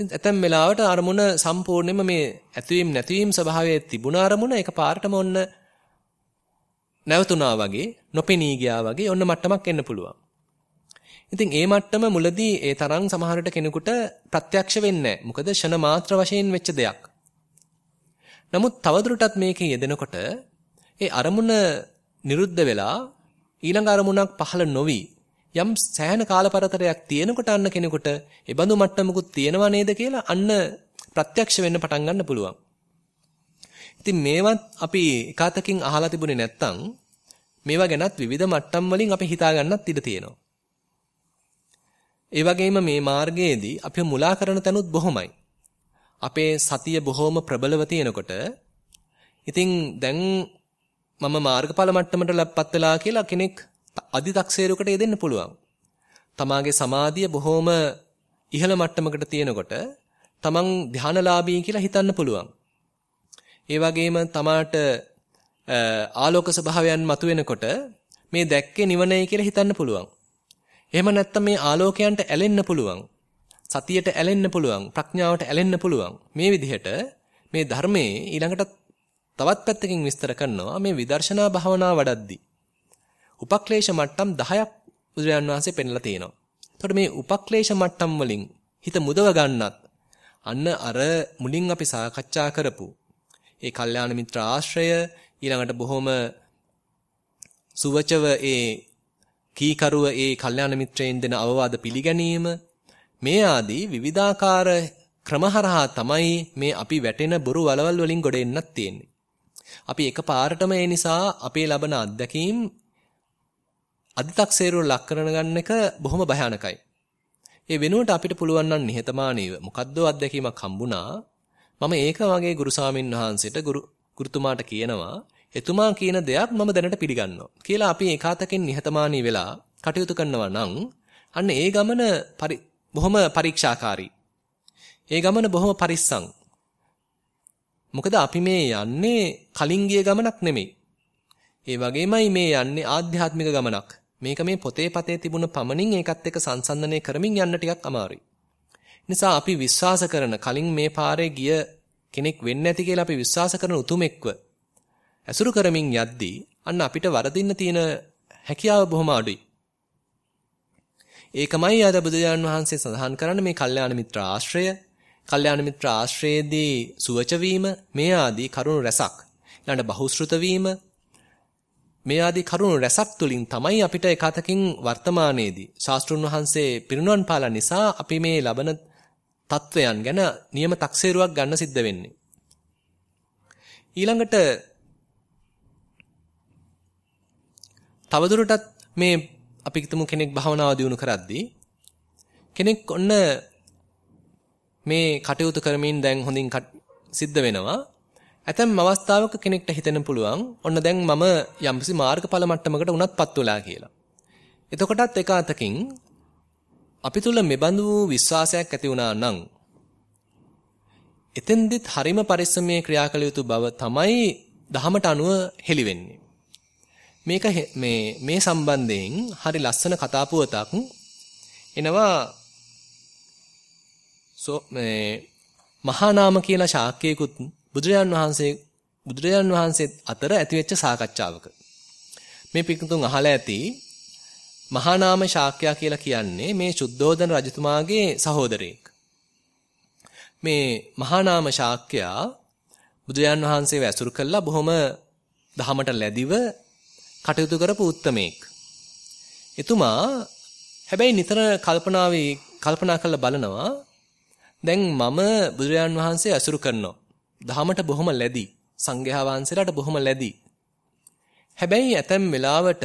ඉතින් ඇතැම් වෙලාවට අරමුණ සම්පූර්ණයෙන්ම මේ ඇතිවීම නැතිවීම ස්වභාවයේ තිබුණ අරමුණ එකපාරටම ඔන්න නැවතුණා වගේ, නොපෙනී ගියා වගේ ඔන්න මට්ටමක් එන්න පුළුවන්. ඉතින් ඒ මට්ටම මුලදී ඒ තරම් සමහරට කෙනෙකුට ප්‍රත්‍යක්ෂ වෙන්නේ නැහැ. මොකද ෂණ මාත්‍ර වශයෙන් වෙච්ච දෙයක්. නමුත් තවදුරටත් මේකේ යෙදෙනකොට ඒ අරමුණ නිරුද්ධ වෙලා ඊළඟ අරමුණක් පහළ නොවි යම් සෑහෙන කාලපරතරයක් තියෙනකොට අන්න කෙනෙකුට ඒ බඳු මට්ටමකුත් තියෙනවා නේද කියලා අන්න ප්‍රත්‍යක්ෂ වෙන්න පටන් ගන්න පුළුවන්. ඉතින් මේවත් අපි එකතකින් අහලා තිබුණේ නැත්තම් මේවා ගැනත් විවිධ මට්ටම් වලින් අපි හිතා ගන්නත් ඉඩ තියෙනවා. ඒ වගේම මේ මාර්ගයේදී අපි මුලා කරන තැනුත් බොහොමයි. අපේ සතිය බොහොම ප්‍රබලව තියෙනකොට ඉතින් දැන් මම මාර්ගඵල මට්ටමට ලැප්පත් වෙලා කියලා කෙනෙක් අදි탁සේරුකට යෙදෙන්න පුළුවන්. තමාගේ සමාධිය බොහොම ඉහළ මට්ටමකට තියෙනකොට තමන් ධානලාභී කියලා හිතන්න පුළුවන්. ඒ වගේම තමාට ආලෝක ස්වභාවයන් මතුවෙනකොට මේ දැක්කේ නිවනයි කියලා හිතන්න පුළුවන්. එහෙම නැත්නම් මේ ආලෝකයන්ට ඇලෙන්න පුළුවන්. සතියට ඇලෙන්න පුළුවන්. ප්‍රඥාවට ඇලෙන්න පුළුවන්. මේ විදිහට මේ ධර්මයේ ඊළඟට තවත් පැත්තකින් විස්තර කරනවා මේ විදර්ශනා භාවනාව වඩද්දී. උපක්ලේශ මට්ටම් 10ක් බුදුරජාන් වහන්සේ පෙන්ලා තියෙනවා. එතකොට මේ උපක්ලේශ මට්ටම් වලින් හිත මුදව ගන්නත් අන්න අර මුලින් අපි සාකච්ඡා කරපු ඒ කල්යාණ මිත්‍ර ආශ්‍රය ඊළඟට බොහොම සුවචව ඒ කීකරුව ඒ කල්යාණ මිත්‍රයෙන් දෙන අවවාද පිළිගැනීම මේ ආදී විවිධාකාර ක්‍රමහරහා තමයි මේ අපි වැටෙන බොරු වලවල් වලින් ගොඩ එන්නත් තියෙන්නේ. අපි එකපාරටම ඒ නිසා අපේ ලබන අත්දැකීම් අදි탁සේරුව ලක් කරන ගන්න එක බොහොම භයානකයි. ඒ වෙනුවට අපිට පුළුවන් නම් නිහතමානීව මොකද්ද අත්දැකීමක් හම්බුණා මම ඒක මගේ ගුරු වහන්සේට ගුරු ගුරුතුමාට කියනවා එතුමා කියන දෙයක් මම දැනට පිළිගන්නවා කියලා අපි ඒකාතකින් නිහතමානී වෙලා කටයුතු කරනවා නම් අන්න ඒ ගමන බොහොම පරීක්ෂාකාරී. ඒ ගමන බොහොම පරිස්සම්. මොකද අපි මේ යන්නේ කලින් ගිය ගමනක් නෙමෙයි. ඒ වගේමයි මේ යන්නේ ආධ්‍යාත්මික ගමනක්. මේක මේ පොතේ පතේ තිබුණ පමණින් ඒකත් එක්ක සංසන්දනය කරමින් යන්න ටිකක් අමාරුයි. නිසා අපි විශ්වාස කරන කලින් මේ පාරේ ගිය කෙනෙක් වෙන්නේ නැති කියලා අපි විශ්වාස කරන උතුමෙක්ව ඇසුරු කරමින් යද්දී අන්න අපිට වරදින්න තියෙන හැකියාව බොහොම අඩුයි. ඒකමයි අද බුදුජාණන් වහන්සේ සඳහන් කරන්නේ මේ කල්යාණ මිත්‍ර ආශ්‍රය, කල්යාණ මිත්‍ර ආශ්‍රයේදී සුවච වීම, මේ ආදී කරුණු රැසක්. ඊළඟ බහුශෘත වීම, මේ ආදී කරුණු රැසක් තුලින් තමයි අපිට එකතකින් වර්තමානයේදී ශාස්ත්‍රුන් වහන්සේ පිරිනුවන් පාලා නිසා අපි මේ ලබන තත්වයන් ගැන නියම තක්සේරුවක් ගන්න සිද්ධ වෙන්නේ. ඊළඟට තවදුරටත් මේ අපි හිතමු කෙනෙක් භාවනාව දියුණු කරද්දී කෙනෙක් ඔන්න මේ කටයුතු කරමින් දැන් හොඳින් සිද්ධ වෙනවා. ඇතැම් අවස්ථාවක කෙනෙක්ට හිතෙන්න පුළුවන් ඔන්න දැන් මම යම්කිසි මාර්ගඵල මට්ටමකට උනත්පත් වෙලා කියලා. එතකොටත් එක අතකින් අපි තුල මෙබඳු විශ්වාසයක් ඇති වුණා නම් එතෙන්දිත් හරිම පරිස්සමේ ක්‍රියා කළ යුතු බව තමයි දහමට අනුව හෙළි වෙන්නේ. මේක මේ මේ සම්බන්ධයෙන් හරි ලස්සන කතා පුවතක් එනවා සෝ මේ මහා නාම කියලා ශාක්‍යයකුත් බුදුරජාන් වහන්සේ බුදුරජාන් වහන්සේ අතර ඇතිවෙච්ච සාකච්ඡාවක මේ පිටුතුන් අහලා ඇති මහා නාම ශාක්‍යයා කියලා කියන්නේ මේ සුද්ධෝදන රජතුමාගේ සහෝදරයෙක් මේ මහා නාම ශාක්‍යයා බුදුරජාන් වහන්සේව ඇසුරු කළා බොහොම දහමට ලැබිව කටයුතු කරපු උත්තමෙක්. එතුමා හැබැයි නිතර කල්පනාවේ කල්පනා කරලා බලනවා දැන් මම බුදුරජාන් වහන්සේ අසුරු කරනවා. දහමට බොහොම ලැබි. සංඝයා වහන්සේලාට බොහොම ලැබි. හැබැයි ඇතැම් වෙලාවට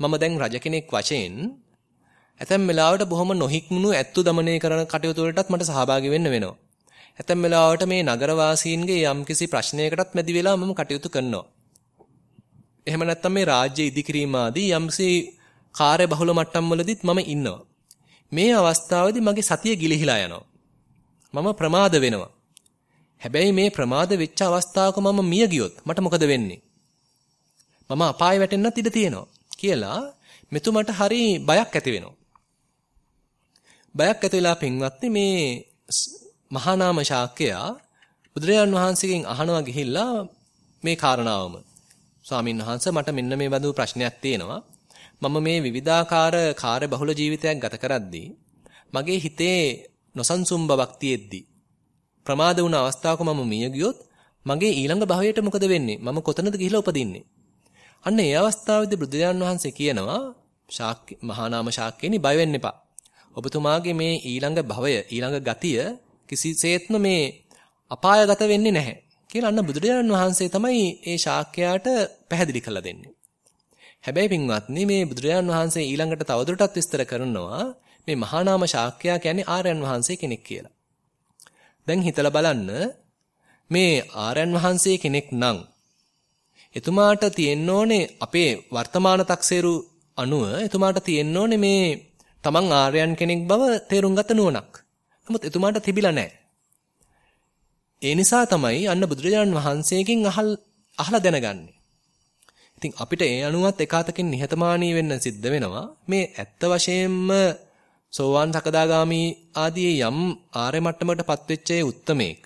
මම දැන් රජ කෙනෙක් වශයෙන් ඇතැම් වෙලාවට බොහොම නොහික්මුණු ඇත්තු দমনය කරන කටයුතු වලටත් මට සහභාගී වෙන්න වෙනවා. ඇතැම් වෙලාවට මේ නගරවාසීන්ගේ යම්කිසි ප්‍රශ්නයකටත් මැදි වෙලා මම කටයුතු කරනවා. එහෙම නැත්නම් මේ රාජ්‍ය ඉදිකිරීම ආදී යම්කිසි කාර්ය බහුල මට්ටම්වලදීත් මම ඉන්නවා. මේ අවස්ථාවේදී මගේ සතිය ගිලිහිලා යනවා. මම ප්‍රමාද වෙනවා. හැබැයි මේ ප්‍රමාද වෙච්ච අවස්ථාවක මම මිය ගියොත් මට මොකද වෙන්නේ? මම අපාය වැටෙන්නත් ඉඩ තියෙනවා කියලා මෙතුමට හරි බයක් ඇති වෙනවා. බයක් ඇති වෙලා පින්වත්නි මේ මහා නාම ශාක්‍යයා බුදුරජාන් වහන්සේගෙන් අහනවා ගිහිල්ලා මේ කාරණාවම ස්වාමින් වහන්සේ මට මෙන්න මේ බඳු ප්‍රශ්නයක් තියෙනවා. මම මේ විවිධාකාර කාර්ය බහුල ජීවිතයක් ගත කරද්දී මගේ හිතේ නොසන්සුන් බවක් තියෙද්දි ප්‍රමාද වුණ අවස්ථාවක මම මිය ගියොත් මගේ ඊළඟ භවයට මොකද වෙන්නේ? මම කොතනද ගිහිලා උපදින්නේ? අන්න ඒ අවස්ථාවේදී බුදුරජාන් වහන්සේ කියනවා ශාක්‍ය මහා නාම ශාක්‍යේනි බය වෙන්න එපා. ඔබතුමාගේ මේ ඊළඟ භවය ඊළඟ ගතිය කිසිසේත්ම මේ අපායගත වෙන්නේ නැහැ. කියලා අන්න බුදුරජාණන් වහන්සේ තමයි ඒ ශාක්‍යයාට පැහැදිලි කරලා දෙන්නේ. හැබැයි පින්වත්නි මේ බුදුරජාණන් වහන්සේ ඊළඟට තවදුරටත් විස්තර කරනවා මේ මහා නාම ශාක්‍යයා කියන්නේ ආර්යයන් වහන්සේ කෙනෙක් කියලා. දැන් හිතලා බලන්න මේ ආර්යයන් වහන්සේ කෙනෙක් නම් එතුමාට තියෙන්න ඕනේ අපේ වර්තමාන තක්සේරු අනුව එතුමාට තියෙන්න ඕනේ මේ තමන් ආර්යයන් කෙනෙක් බව තේරුම් ගත නුවණක්. නමුත් එතුමාට තිබිලා නැහැ. ඒ නිසා තමයි අන්න බුදුරජාණන් වහන්සේගෙන් අහල් අහලා දැනගන්නේ. ඉතින් අපිට ඒ අනුවත් එකාතකින් නිහතමානී වෙන්න සිද්ධ වෙනවා. මේ ඇත්ත වශයෙන්ම සෝවාන් සකදාගාමි ආදී යම් ආර්ය මට්ටමකටපත් වෙච්ච ඒ උත්තමේක්.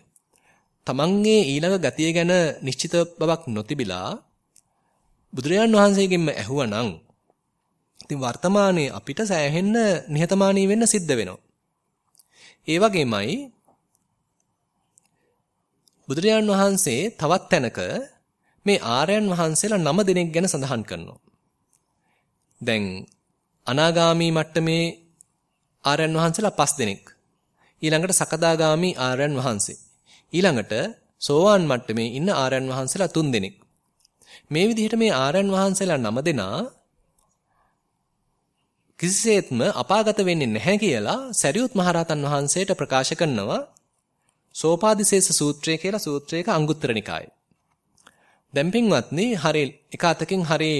තමන්ගේ ඊළඟ ගතිය ගැන නිශ්චිත බවක් නොතිබිලා බුදුරජාණන් වහන්සේගෙන්ම ඇහුවනම් ඉතින් වර්තමානයේ අපිට සෑහෙන්න නිහතමානී වෙන්න සිද්ධ වෙනවා. ඒ වගේමයි බුදුරජාන් වහන්සේ තවත් තැනක මේ ආර්යයන් වහන්සේලා නම දෙනෙක් ගැන සඳහන් කරනවා. දැන් අනාගාමි මට්ටමේ ආර්යයන් වහන්සේලා පස් දෙනෙක්. ඊළඟට සකදාගාමි ආර්යයන් වහන්සේ. ඊළඟට සෝවාන් මට්ටමේ ඉන්න ආර්යයන් වහන්සේලා තුන් දෙනෙක්. මේ විදිහට මේ ආර්යයන් වහන්සේලා නම දෙනා කිසිසේත්ම අපාගත වෙන්නේ නැහැ කියලා සරියුත් මහරහතන් වහන්සේට ප්‍රකාශ කරනවා සෝපාදිශේෂ සූත්‍රය කියලා සූත්‍රයක අංගුත්තර නිකායේ. දැන් පින්වත්නි හරි එක අතකින් හරි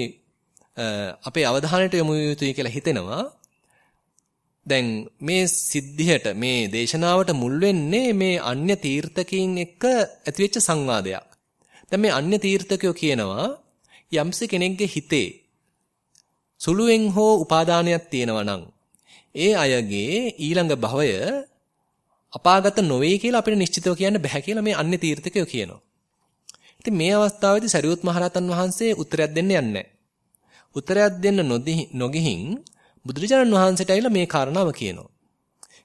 අපේ අවධානයට යොමු යුතුයි කියලා හිතෙනවා. දැන් මේ සිද්ධියට මේ දේශනාවට මුල් වෙන්නේ මේ අන්‍ය තීර්ථකයන් එක්ක ඇතිවෙච්ච සංවාදයක්. දැන් මේ අන්‍ය තීර්ථකයෝ කියනවා යම්සි කෙනෙක්ගේ හිතේ සුළුෙන් හෝ උපාදානයක් තියෙනවා නම් ඒ අයගේ ඊළඟ භවය අපාගත නොවේ කියලා අපිට නිශ්චිතව කියන්න බෑ කියලා මේ අන්‍ය තීර්ථකයෝ කියනවා. ඉතින් මේ අවස්ථාවේදී සරියුත් මහරහතන් වහන්සේ උත්තරයක් දෙන්න යන්නේ උත්තරයක් දෙන්න නොගිහින් බුදුරජාණන් වහන්සේට ඇවිල්ලා මේ කාරණාව කියනවා.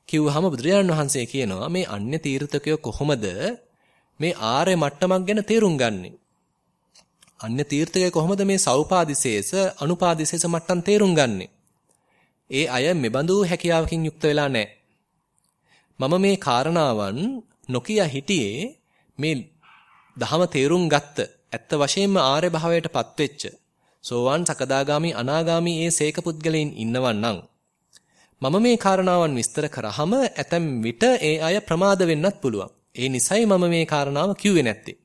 කිව්වහම බුදුරජාණන් වහන්සේ කියනවා මේ අන්‍ය තීර්ථකයෝ කොහොමද මේ ආර්ය මට්ටමක් ගැන තේරුම් ගන්නෙ? අන්‍ය තීර්ථකයෝ කොහොමද මේ සෞපාදිශේෂ අනුපාදිශේෂ මට්ටම් තේරුම් ගන්නෙ? ඒ අය මෙබඳු හැකියාවකින් යුක්ත වෙලා නැහැ. මම මේ කාරණාවන් නොකිය හිටියේ මේ දහම තේරුම් ගත්ත ඇත්ත වශයෙන්ම ආර්ය භාවයටපත් වෙච්ච සෝවාන් සකදාගාමි අනාගාමි ඒ සේක පුද්ගලයන් ඉන්නවන්නම් මම මේ කාරණාවන් විස්තර කරාම ඇතැම් විට ඒ අය ප්‍රමාද වෙන්නත් පුළුවන්. ඒ නිසයි මම මේ කාරණාව කිව්වේ නැත්තේ.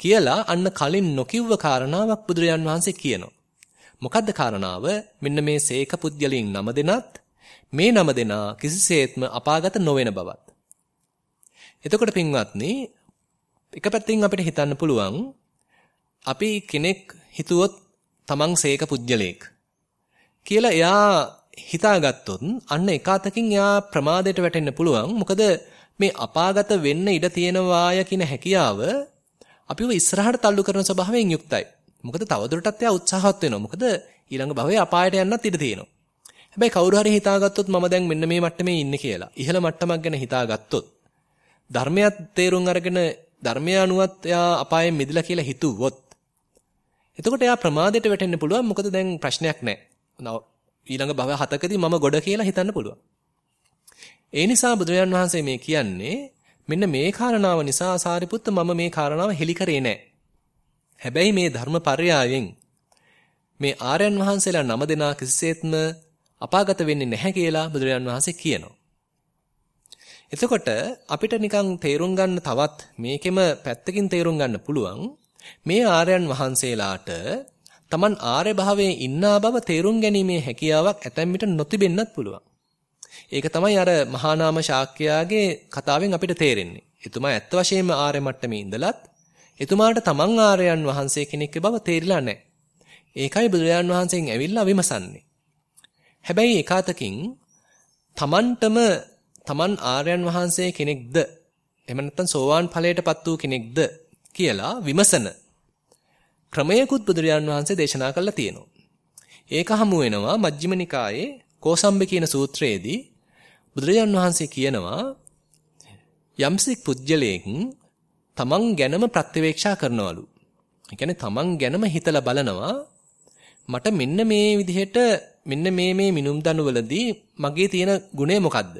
කියලා අන්න කලින් නොකිව්ව කාරණාවක් බුදුරජාන් වහන්සේ කියනවා. මොකද්ද කාරණාව? මෙන්න මේ සේක පුද්ගලයන් නම දෙනත් මේ නම දෙනා කිසිසේත්ම අපාගත නොවන බවත්. එතකොට පින්වත්නි එක පැත්තකින් අපිට හිතන්න පුළුවන් අපි කෙනෙක් හිතුවොත් තමන් සේක පුජ්‍යලේක් කියලා එයා හිතාගත්තොත් අන්න එකාතකින් එයා ප්‍රමාදයට වැටෙන්න පුළුවන්. මොකද මේ අපාගත වෙන්න ඉඩ තියෙනවාය කියන හැකියාව අපිව ඉස්සරහට තල්ලු කරන ස්වභාවයෙන් යුක්තයි. මොකද තවදුරටත් එයා උත්සාහවත් වෙනවා. මොකද ඊළඟ භවයේ අපායට යන්නත් ඉඩ තියෙනවා. හැබැයි කවුරු හරි හිතාගත්තොත් මම දැන් මෙන්න මේ මට්ටමේ ඉන්නේ කියලා. ඉහළ මට්ටමක් ගැන හිතාගත්තොත් ධර්මයක් තේරුම් අරගෙන ධර්මය අනුවත් එයා අපායෙන් මිදලා කියලා හිතුවොත් එතකොට එයා ප්‍රමාදයට වැටෙන්න පුළුවන්. මොකද දැන් ප්‍රශ්නයක් නැහැ. ඊළඟ භව හතකදී මම ගොඩ කියලා හිතන්න පුළුවන්. ඒ නිසා බුදුරජාන් වහන්සේ මේ කියන්නේ මෙන්න මේ කාරණාව නිසා සාරිපුත්ත මම මේ කාරණාව හෙලි කරේ නැහැ. හැබැයි මේ ධර්මපරයායෙන් මේ ආර්යයන් වහන්සේලා නම දෙනා කිසිසේත්ම අපාගත වෙන්නේ නැහැ කියලා බුදුරජාන් වහන්සේ කියනවා. එතකොට අපිට නිකන් තේරුම් ගන්න තවත් මේකෙම පැත්තකින් තේරුම් ගන්න පුළුවන් මේ ආර්යයන් වහන්සේලාට Taman ආර්ය භාවයේ ඉන්නා බව තේරුම් ගැනීමේ හැකියාවක් ඇතැම් විට නොතිබෙන්නත් පුළුවන්. ඒක තමයි අර මහානාම ශාක්‍යයාගේ කතාවෙන් අපිට තේරෙන්නේ. එතුමා ඇත්ත වශයෙන්ම ආර්ය මට්ටමේ ඉඳලත් එතුමාට Taman ආර්යයන් වහන්සේ කෙනෙක් බව තේරිලා නැහැ. ඒකයි බුදුරජාන් වහන්සේගෙන් ඇවිල්ලා විමසන්නේ. හැබැයි එකාතකින් තමන්ටම තමන් ආර්යයන් වහන්සේ කෙනෙක්ද එහෙම නැත්නම් සෝවාන් ඵලයටපත් වූ කෙනෙක්ද කියලා විමසන ක්‍රමයකුත් බුදුරජාන් වහන්සේ දේශනා කළා තියෙනවා. ඒක හමු වෙනවා මජ්ක්‍ධිම නිකායේ කෝසම්බ කියන සූත්‍රයේදී බුදුරජාන් වහන්සේ කියනවා යම්සික් පුජ්‍යලයෙන් තමන් ගැනම ප්‍රත්‍යවේක්ෂා කරනවලු. ඒ කියන්නේ තමන් ගැනම හිතලා බලනවා මට මෙන්න මේ විදිහට මෙන්න මේ මේ මිනුම් දනුවලදී මගේ තියෙන ගුණය මොකද්ද?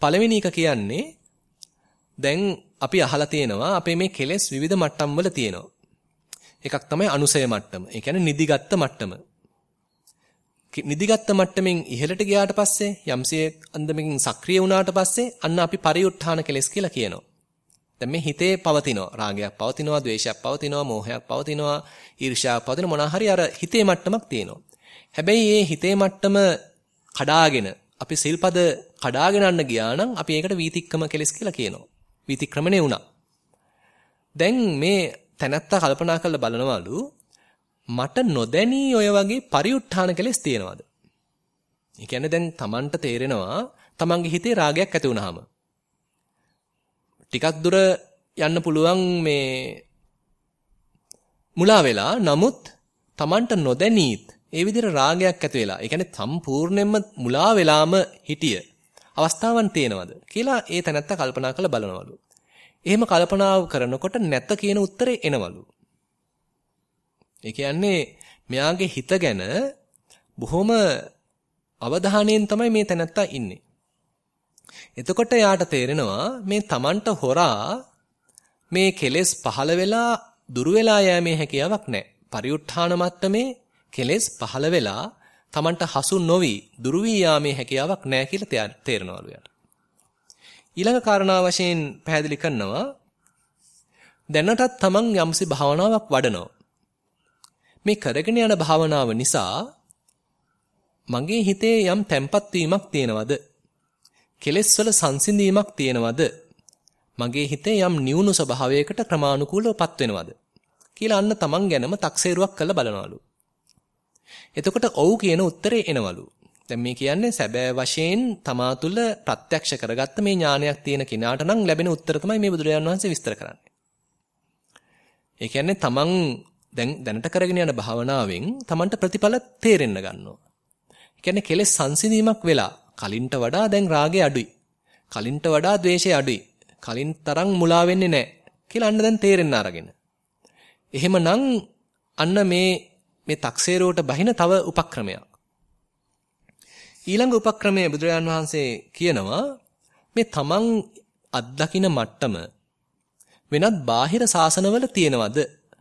පළවෙනි එක කියන්නේ දැන් අපි අහලා තියෙනවා අපේ මේ කෙලෙස් විවිධ මට්ටම් වල තියෙනවා. එකක් තමයි අනුසය මට්ටම. ඒ කියන්නේ නිදිගත්ත මට්ටම. නිදිගත්ත මට්ටමින් ඉහළට ගියාට පස්සේ යම්සේ අන්දමකින් සක්‍රිය වුණාට පස්සේ අන්න අපි පරිඋත්ථාන කෙලෙස් කියලා කියනවා. දැන් මේ හිතේ පවතිනවා රාගයක් පවතිනවා, ද්වේෂයක් පවතිනවා, මෝහයක් පවතිනවා, ඊර්ෂ්‍යාවක් පවතින මොනවා හරි අර හිතේ මට්ටමක් තියෙනවා. හැබැයි මේ හිතේ මට්ටම කඩාගෙන අපි සිල්පද කඩාගෙන යන්න ගියා නම් අපි ඒකට වීතික්කම කෙලස් කියලා කියනවා. වීතික්‍රමණය වුණා. දැන් මේ තැනත්තා කල්පනා කරලා බලනවලු මට නොදැනී ඔය වගේ පරිඋත්ථාන කෙලස් තියෙනවද? ඒ කියන්නේ දැන් Tamanට තේරෙනවා Tamanගේ හිතේ රාගයක් ඇති වුනහම. ටිකක් දුර යන්න පුළුවන් මේ මුලා වෙලා නමුත් Tamanට නොදැනීත් ඒ විදිහට රාගයක් ඇති වෙලා ඒ කියන්නේ සම්පූර්ණයෙන්ම මුලා වෙලාම හිටිය අවස්ථාවන් තේනවද කියලා ඒ තැනත්තා කල්පනා කරලා බලනවලු. එහෙම කල්පනාව කරනකොට නැත කියන උත්තරේ එනවලු. ඒ කියන්නේ මෙයාගේ හිත ගැන බොහොම අවධානයෙන් තමයි මේ තැනත්තා ඉන්නේ. එතකොට යාට තේරෙනවා මේ Tamanට හොරා මේ කෙලෙස් පහළ වෙලා දුරු වෙලා යෑමේ හැකියාවක් නැහැ. පරිඋත්ථාන මට්ටමේ කෙලෙස් පහළ වෙලා Tamanට හසු නොවි දුරු වී යාමේ හැකියාවක් නැහැ කියලා තේරෙනවලු යාට. ඊළඟ කාරණා වශයෙන් පැහැදිලි කරනවා දැනටත් Taman යම්සි භාවනාවක් වඩනවා. මේ කරගෙන යන භාවනාව නිසා මගේ හිතේ යම් තැම්පත් වීමක් තියෙනවද? කෙලෙස් වල සංසිඳීමක් තියෙනවද? මගේ හිතේ යම් නිවුණු ස්වභාවයකට ක්‍රමානුකූලවපත් වෙනවද? කියලා අන්න තමන් ගැනම තක්සේරුවක් කරලා බලනවලු. එතකොට ඔව් කියන උත්තරේ එනවලු. දැන් මේ කියන්නේ සැබෑ වශයෙන් තමා තුළ ප්‍රත්‍යක්ෂ කරගත්ත මේ ඥානයක් තියෙන කෙනාට නම් ලැබෙන උත්තර තමයි මේ බුදුරජාණන් වහන්සේ විස්තර කරන්නේ. ඒ කියන්නේ තමන් දැන් දැනට කරගෙන යන භාවනාවෙන් තමන්ට ප්‍රතිඵල තේරෙන්න ගන්නවා. ඒ කියන්නේ කෙලෙස් සංසිඳීමක් වෙලා කලින්ට වඩා දැන් රාගය අඩුයි. කලින්ට වඩා ද්වේෂය අඩුයි. කලින් තරම් මුලා වෙන්නේ නැහැ කියලා අන්න දැන් තේරෙන්න අරගෙන. එහෙමනම් අන්න මේ මේ තක්සේරුවට බහින තව උපක්‍රමයක්. ඊළඟ උපක්‍රමයේ බුදුරජාන් වහන්සේ කියනවා මේ තමන් අත්දකින මට්ටම වෙනත් බාහිර සාසනවල තියෙනවද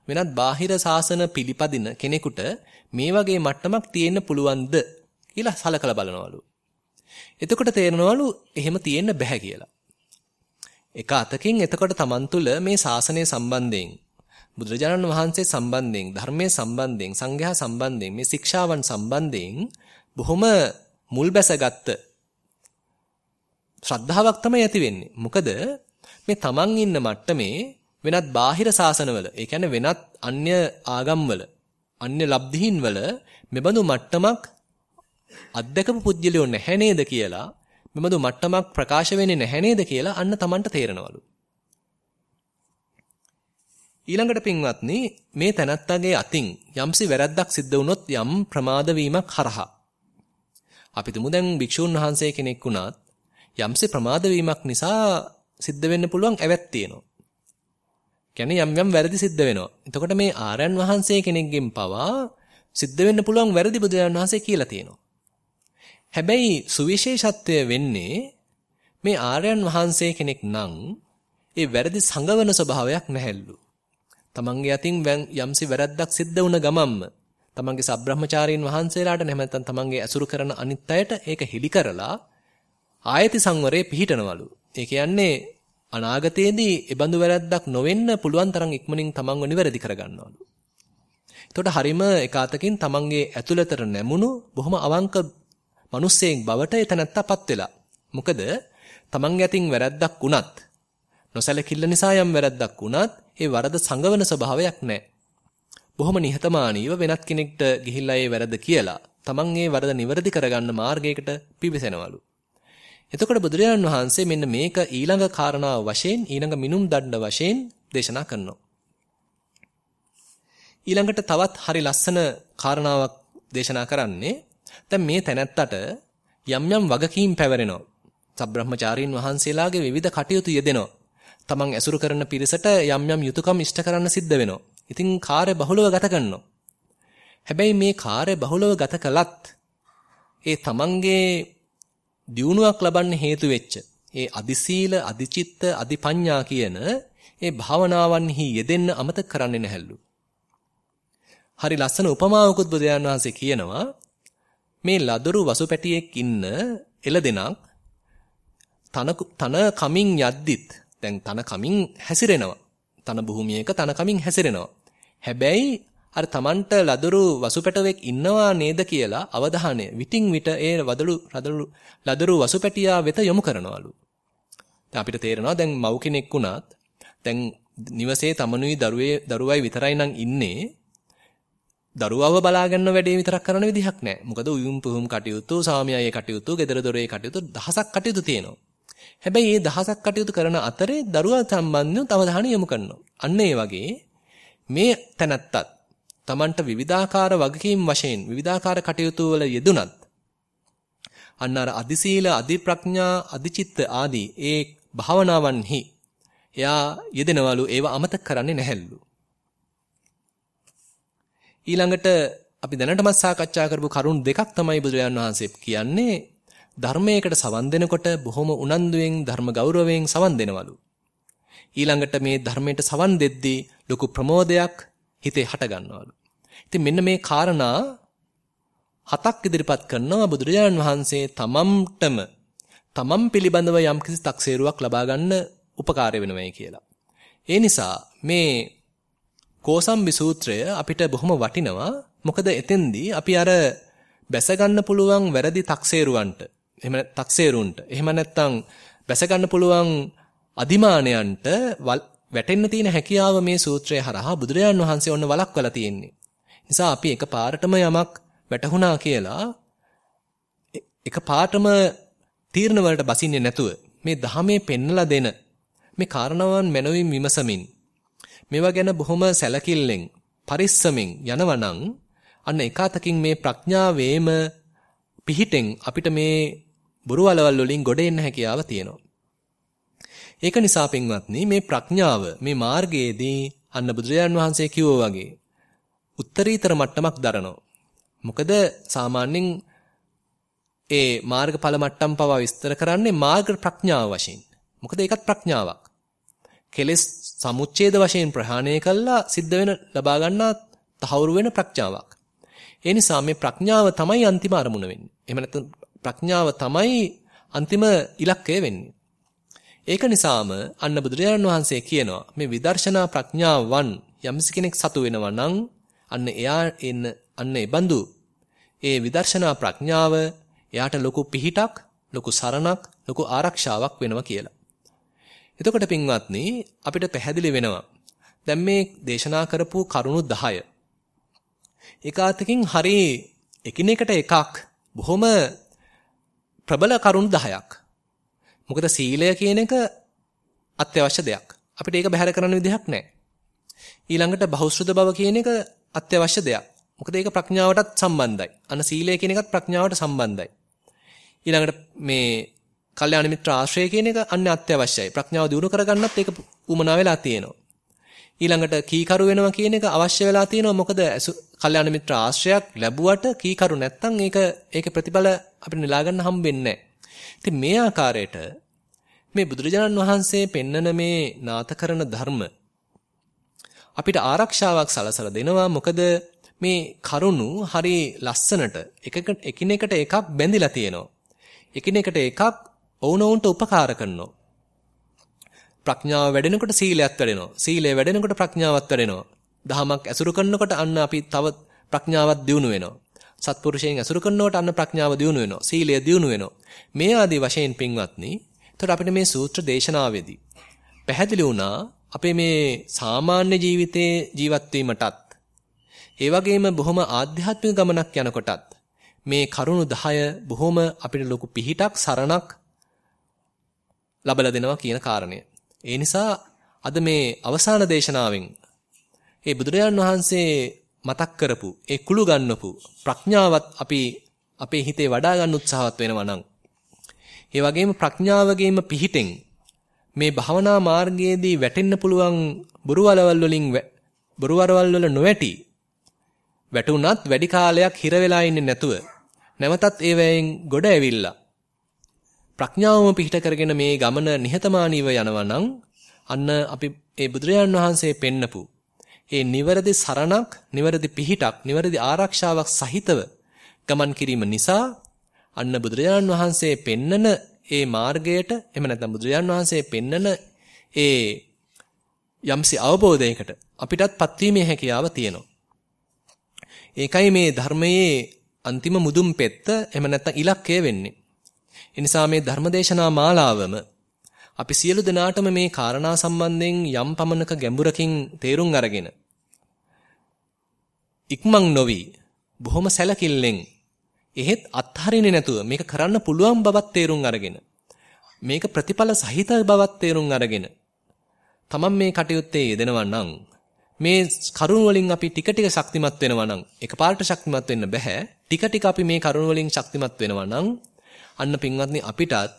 වෙනත් බාහිර සාසන පිළිපදින කෙනෙකුට මේ වගේ මට්ටමක් තියෙන්න පුළුවන්ද කියලා සලකලා බලනවලු. එතකොට තේරෙනවලු එහෙම තියෙන්න බෑ කියලා. එක අතකින් එතකොට Taman තුල මේ ශාසනය සම්බන්ධයෙන් බුදුරජාණන් වහන්සේ සම්බන්ධයෙන් ධර්මයේ සම්බන්ධයෙන් සංඝයා සම්බන්ධයෙන් මේ ශික්ෂාවන් සම්බන්ධයෙන් බොහොම මුල් බැසගත්ත ශ්‍රද්ධාවක් තමයි ඇති වෙන්නේ. මොකද මේ Taman ඉන්න මට්ටමේ වෙනත් බාහිර ශාසනවල, ඒ කියන්නේ වෙනත් අන්‍ය ආගම්වල, අන්‍ය ලබ්ධීන්වල මෙබඳු මට්ටමක් අත්දකපු පුජ්‍යලියෝ නැහැ නේද කියලා මෙබඳු මට්ටමක් ප්‍රකාශ වෙන්නේ නැහැ නේද කියලා අන්න Tamanට තේරෙනවලු. ඊළඟට පින්වත්නි මේ තනත්තගේ අතින් යම්සි වැරද්දක් සිද්ධ වුණොත් යම් ප්‍රමාද වීමක් හරහා අපි තුමු දැන් භික්ෂුන් වහන්සේ කෙනෙක් වුණත් යම්සි ප්‍රමාද වීමක් නිසා සිද්ධ වෙන්න පුළුවන් ඇවැත් තියෙනවා. කියන්නේ යම් යම් වැරදි සිද්ධ වෙනවා. එතකොට මේ ආරයන් වහන්සේ කෙනෙක්ගෙන් පවා සිද්ධ වෙන්න පුළුවන් වැරදි බුදුරජාණන් වහන්සේ කියලා තියෙනවා. හැබැයි සුවිශේෂත්වය වෙන්නේ මේ ආර්යයන් වහන්සේ කෙනෙක් නම් ඒ වැරදි සංගවන ස්වභාවයක් නැහැලු. තමන්ගේ අතින් යම්සි වැරද්දක් සිද්ධ වුණ ගමම්ම තමන්ගේ සබ්‍රහ්මචාරීන් වහන්සේලාට නැමෙතන් තමන්ගේ ඇසුරු කරන අනිත් අයට ඒක හිලි කරලා ආයති සංවරේ පිහිටනවලු. ඒ කියන්නේ අනාගතයේදී ඒ බඳු වැරද්දක් නොවෙන්න පුළුවන් තරම් ඉක්මනින් තමන්ව නිවැරදි කරගන්නවලු. එතකොට හරීම එකාතකින් තමන්ගේ ඇතුළතට නැමුණු බොහොම අවංක මිනිස්සෙක් බවට එතනත්තපත් වෙලා. මොකද තමන්ගේ අතින් වැරද්දක් වුණත් නොසැලකිල්ල නිසා යම් වැරද්දක් වුණත් ඒ වරද සංගවන ස්වභාවයක් නැහැ. බොහොම නිහතමානීව වෙනත් කෙනෙක්ට ගිහිල්ලා ඒ වැරද්ද කියලා තමන් ඒ වරද නිවැරදි කරගන්න මාර්ගයකට පිවිසෙනවලු. එතකොට බුදුරජාණන් වහන්සේ මෙන්න මේක ඊළඟ කාරණාව වශයෙන් ඊළඟ මිනුම් දණ්ඩ වශයෙන් දේශනා කරනවා. ඊළඟට තවත් හරි ලස්සන කාරණාවක් දේශනා කරන්නේ දැන් මේ තැනැත්තට යම් යම් වගකීම් පැවරෙනවා. සබ්‍රහ්මචාරීන් වහන්සේලාගේ විවිධ කටයුතු යෙදෙනවා. තමන් ඇසුරු කරන පිරිසට යම් යම් යුතුයකම් ඉෂ්ට කරන්න සිද්ධ වෙනවා. ඉතින් කාර්ය බහුලව ගත කරනවා. හැබැයි මේ කාර්ය බහුලව ගත කළත් ඒ තමන්ගේ දියුණුවක් ලබන්න හේතු වෙච්ච ඒ අදිසීල, අදිචිත්ත, අදිපඤ්ඤා කියන ඒ භාවනාවන්හි යෙදෙන්න අමතක කරන්නේ නැහැලු. හරි ලස්සන උපමාවකුත් බුදුරජාණන් වහන්සේ කියනවා මේ ලදරු වසුපැටියෙක් ඉන්න එළදෙනක් තන තන කමින් යද්දිත් දැන් තන කමින් හැසිරෙනවා. තන භූමියක තන කමින් හැසිරෙනවා. හැබැයි අර Tamanට ලදරු වසුපැටවෙක් ඉන්නවා නේද කියලා අවධානය විටින් විට ඒ වදලු රදලු ලදරු වසුපැටියා වෙත යොමු කරනවලු. දැන් අපිට තේරෙනවා දැන් මව් කෙනෙක් වුණත් දැන් නිවසේ තමනුයි දරුවේ දරුවයි විතරයි නම් ඉන්නේ දරුවව බලා ගන්න වැඩේ විතරක් කරන විදිහක් නැහැ. මොකද උයුම් පුහුම් කටයුතු, සාමියායේ කටයුතු, ගෙදර දොරේ කටයුතු දහසක් කටයුතු තියෙනවා. හැබැයි මේ දහසක් කටයුතු කරන අතරේ දරුවා සම්බන්ධව තව දහන යොමු කරනවා. අන්න ඒ වගේ මේ තැනත්තත් Tamanට විවිධාකාර වගකීම් වශයෙන් විවිධාකාර කටයුතු වල යෙදුනත් අන්න අර අදිසීල, අදිප්‍රඥා, අදිචිත්ත ආදී ඒ භාවනාවන්හි එයා යෙදෙනවලු ඒව අමතක කරන්නේ නැහැලු. ඊළඟට අපි දැනටමත් සාකච්ඡා කරපු කරුණු දෙකක් තමයි බුදුරජාණන් වහන්සේ කියන්නේ ධර්මයකට සවන් දෙනකොට බොහොම උනන්දුවෙන් ධර්ම ගෞරවයෙන් සවන් දෙනවලු. ඊළඟට මේ ධර්මයට සවන් දෙද්දී ලොකු ප්‍රමෝදයක් හිතේ හට ගන්නවලු. ඉතින් මෙන්න මේ කාරණා හතක් ඉදිරිපත් කරනවා බුදුරජාණන් වහන්සේ තමම්ටම තමම් පිළිබඳව යම්කිසි තක්සේරුවක් ලබා ගන්න උපකාර වෙනවයි කියලා. ඒ නිසා මේ කෝසම්බි සූත්‍රය අපිට බොහොම වටිනවා. මොකද එතෙන්දී අපි අර බැස ගන්න පුළුවන් වැරදි තක්සේරුවන්ට එහෙම තක්සේරුන්ට එහෙම නැත්නම් බැස ගන්න පුළුවන් අදිමානයන්ට වැටෙන්න තියෙන හැකියාව මේ සූත්‍රය හරහා බුදුරජාන් වහන්සේ ඔන්න වළක්වලා තියෙන්නේ. නිසා අපි එකපාරටම යමක් වැටහුණා කියලා එකපාරටම තීරණ වලට බසින්නේ නැතුව මේ ධහමේ පෙන්නලා දෙන මේ කාරණාවන් මනවින් විමසමින් මේවා ගැන බොහොම සැලකිල්ලෙන් පරිස්සමින් යනවනම් අන්න එකාතකින් මේ ප්‍රඥාවේම පිහිටෙන් අපිට මේ බොරු වලවල් වලින් ගොඩ එන්න හැකියාව තියෙනවා. ඒක නිසා පින්වත්නි මේ ප්‍රඥාව මේ මාර්ගයේදී අන්න බුදුරජාන් වහන්සේ කිව්වා වගේ උත්තරීතර මට්ටමක් දරනවා. මොකද සාමාන්‍යයෙන් ඒ මාර්ගඵල මට්ටම් පවා විස්තර කරන්නේ මාර්ග ප්‍රඥාව වශයෙන්. මොකද ඒකත් ප්‍රඥාවක්. කෙලෙස් සමුච්ඡේද වශයෙන් ප්‍රහාණය කළා සිද්ධ වෙන ලබා ගන්නා තහවුරු වෙන ප්‍රඥාවක්. ඒ නිසා මේ ප්‍රඥාව තමයි අන්තිම අරමුණ වෙන්නේ. එහෙම නැත්නම් ප්‍රඥාව තමයි අන්තිම ඉලක්කය වෙන්නේ. ඒක නිසාම අන්න බුදුරජාණන් වහන්සේ කියනවා මේ විදර්ශනා ප්‍රඥාවන් යම්සි කෙනෙක් සතු වෙනවා නම් අන්න එයා එන්න අන්න ඒ බඳු ඒ විදර්ශනා ප්‍රඥාව එයාට ලොකු පිහිටක් ලොකු සරණක් ලොකු ආරක්ෂාවක් වෙනවා කියලා. එතකොට පින්වත්නි අපිට පැහැදිලි වෙනවා. දැන් මේ දේශනා කරපු කරුණු 10. ඒකාතකින් හරි එකිනෙකට එකක් බොහොම ප්‍රබල කරුණු 10ක්. මොකද සීලය කියන එක අත්‍යවශ්‍ය දෙයක්. අපිට ඒක බැහැර කරන්න විදිහක් නැහැ. ඊළඟට බහුශ්‍රද බව කියන එක අත්‍යවශ්‍ය දෙයක්. මොකද ඒක ප්‍රඥාවටත් සම්බන්ධයි. අන සීලය කියන එකත් ප්‍රඥාවට සම්බන්ධයි. ඊළඟට මේ කල්යාණ මිත්‍ර ආශ්‍රය කියන එක අන්න අත්‍යවශ්‍යයි. ප්‍රඥාව දියුණු කරගන්නත් ඒක උමනා වෙලා තියෙනවා. ඊළඟට කීකරු වෙනවා කියන එක අවශ්‍ය වෙලා තියෙනවා. මොකද කල්යාණ මිත්‍ර ආශ්‍රයක් ලැබුවට කීකරු නැත්තම් ඒක ඒකේ ප්‍රතිඵල අපිට නෙලා ගන්න හම්බෙන්නේ නැහැ. මේ ආකාරයට මේ බුදුරජාණන් වහන්සේ පෙන්නන මේ නාථකරන ධර්ම අපිට ආරක්ෂාවක් සලසලා දෙනවා. මොකද මේ කරුණු හරි ලස්සනට එකිනෙකට එකක් බැඳිලා තියෙනවා. එකිනෙකට එකක් ඔවුනොවුන්ට උපකාර කරනවා. ප්‍රඥාව වැඩෙනකොට සීලයක් වැඩෙනවා. සීලය වැඩෙනකොට ප්‍රඥාවක් වැඩෙනවා. දහමක් ඇසුරු කරනකොට අන්න අපි තව ප්‍රඥාවක් දියුණු වෙනවා. සත්පුරුෂයන් ඇසුරු කරනකොට අන්න ප්‍රඥාව දියුණු වෙනවා. සීලය දියුණු වෙනවා. මේ ආදී වශයෙන් පින්වත්නි, එතකොට අපිට මේ සූත්‍ර දේශනාවේදී පැහැදිලි වුණා අපේ මේ සාමාන්‍ය ජීවිතයේ ජීවත් වීමටත් ඒ වගේම බොහොම ආධ්‍යාත්මික ගමනක් යනකොටත් මේ කරුණු 10 බොහොම අපිට ලොකු පිහිටක් සරණක් ලබලා දෙනවා කියන කාරණය. ඒ නිසා අද මේ අවසාන දේශනාවෙන් ඒ බුදුරජාන් වහන්සේ මතක් කරපු ඒ කුළු ගන්නපු ප්‍රඥාවත් අපි අපේ හිතේ වඩා ගන්න උත්සාහවත් වෙනවා නම් ඒ වගේම ප්‍රඥාවගේම පිහිටෙන් මේ භවනා මාර්ගයේදී වැටෙන්න පුළුවන් බොරුවලවල් වලින් බොරුවරවල් වල නොවැටි වැටුණත් වැඩි කාලයක් හිර වෙලා ඉන්නේ නැතුව නැවතත් ඒ වෑයෙන් ගොඩ ඇවිල්ලා ප්‍රඥාවම පිහිට කරගෙන මේ ගමන නිහතමානීව යනවා නම් අන්න අපි ඒ බුදුරජාන් වහන්සේ පෙන්නපු ඒ නිවැරදි සරණක්, නිවැරදි පිහිටක්, නිවැරදි ආරක්ෂාවක් සහිතව ගමන් කිරීම නිසා අන්න බුදුරජාන් වහන්සේ පෙන්නන ඒ මාර්ගයට එහෙම නැත්නම් බුදුරජාන් වහන්සේ පෙන්නන ඒ යම්සි අවබෝධයකට අපිටත් පත්වීමේ හැකියාව තියෙනවා. ඒකයි මේ ධර්මයේ අන්තිම මුදුන් පෙත්ත එහෙම නැත්නම් ඉලක්කය වෙන්නේ. ඒ නිසා මේ ධර්මදේශනා මාලාවම අපි සියලු දෙනාටම මේ කාරණා සම්බන්ධයෙන් යම් පමණක ගැඹුරකින් තේරුම් අරගෙන ඉක්මන් නොවි බොහොම සැලකිල්ලෙන් එහෙත් අත්හරින්නේ නැතුව මේක කරන්න පුළුවන් බවත් තේරුම් අරගෙන මේක ප්‍රතිඵල සහිත බවත් තේරුම් අරගෙන තමන් මේ කටයුත්තේ යෙදෙනවා නම් මේ කරුණ වලින් අපි ටික ටික ශක්තිමත් වෙනවා නම් එකපාරට ශක්තිමත් වෙන්න බෑ ටික ටික අපි මේ කරුණ වලින් ශක්තිමත් වෙනවා නම් අන්න පින්වත්නි අපිටත්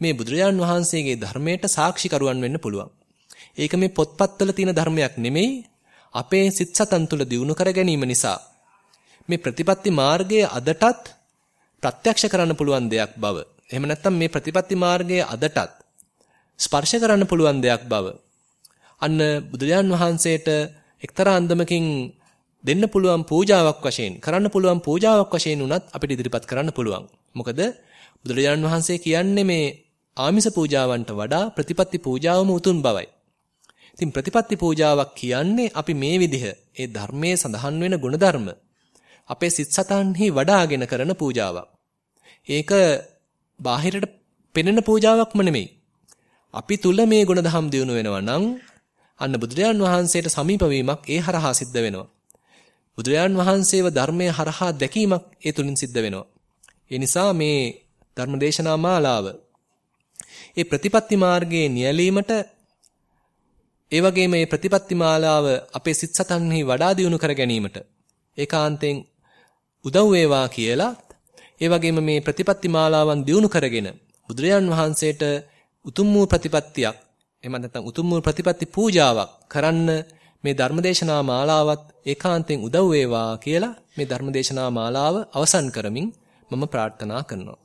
මේ බුදුරජාන් වහන්සේගේ ධර්මයට සාක්ෂිකරුවන් වෙන්න පුළුවන්. ඒක මේ පොත්පත්වල තියෙන ධර්මයක් නෙමෙයි අපේ සිත් සතන් තුළ දියුණු කර ගැනීම නිසා මේ ප්‍රතිපත්ති මාර්ගයේ අදටත් ප්‍රත්‍යක්ෂ කරන්න පුළුවන් දෙයක් බව. එහෙම නැත්නම් මේ ප්‍රතිපත්ති මාර්ගයේ අදටත් ස්පර්ශ කරන්න පුළුවන් දෙයක් බව. අන්න බුදුරජාන් වහන්සේට එක්තරා අන්දමකින් දෙන්න පුළුවන් පූජාවක් වශයෙන් කරන්න පුළුවන් පූජාවක් වශයෙන් උනත් අපිට ඉදිරිපත් කරන්න පුළුවන්. මොකද බුදුරජාණන් වහන්සේ කියන්නේ මේ ආමිස පූජාවන්ට වඩා ප්‍රතිපත්ති පූජාවම උතුම් බවයි. ඉතින් ප්‍රතිපත්ති පූජාවක් කියන්නේ අපි මේ විදිහ ඒ ධර්මයේ සඳහන් වෙන ගුණධර්ම අපේ සිත් සතන්හි වඩාගෙන කරන පූජාවක්. ඒක බාහිරට පෙනෙන පූජාවක්ම නෙමෙයි. අපි තුල මේ ගුණධම් දිනු වෙනවා නම් අන්න බුදුරජාන් වහන්සේට සමීප වීමක් ඒ හරහා සිද්ධ වෙනවා. බුදුරජාන් වහන්සේව ධර්මයේ හරහා දැකීමක් ඒ තුලින් සිද්ධ වෙනවා. ඒ නිසා මේ ධර්මදේශනා මාලාව. ඒ ප්‍රතිපත්ති මාර්ගයේ නියැලීමට ඒ වගේම මේ ප්‍රතිපත්ති මාලාව අපේ සිත් සතන්හි වඩා දියුණු කර ගැනීමට ඒකාන්තයෙන් උදව් වේවා කියලා ඒ වගේම මේ ප්‍රතිපත්ති මාලාවන් දියුණු කරගෙන බුදුරජාන් වහන්සේට උතුම් වූ ප්‍රතිපත්තියක් එහෙම නැත්නම් උතුම් වූ ප්‍රතිපත්ති පූජාවක් කරන්න මේ ධර්මදේශනා මාලාවත් ඒකාන්තයෙන් උදව් වේවා කියලා මේ ධර්මදේශනා මාලාව අවසන් කරමින් මම ප්‍රාර්ථනා කරනවා.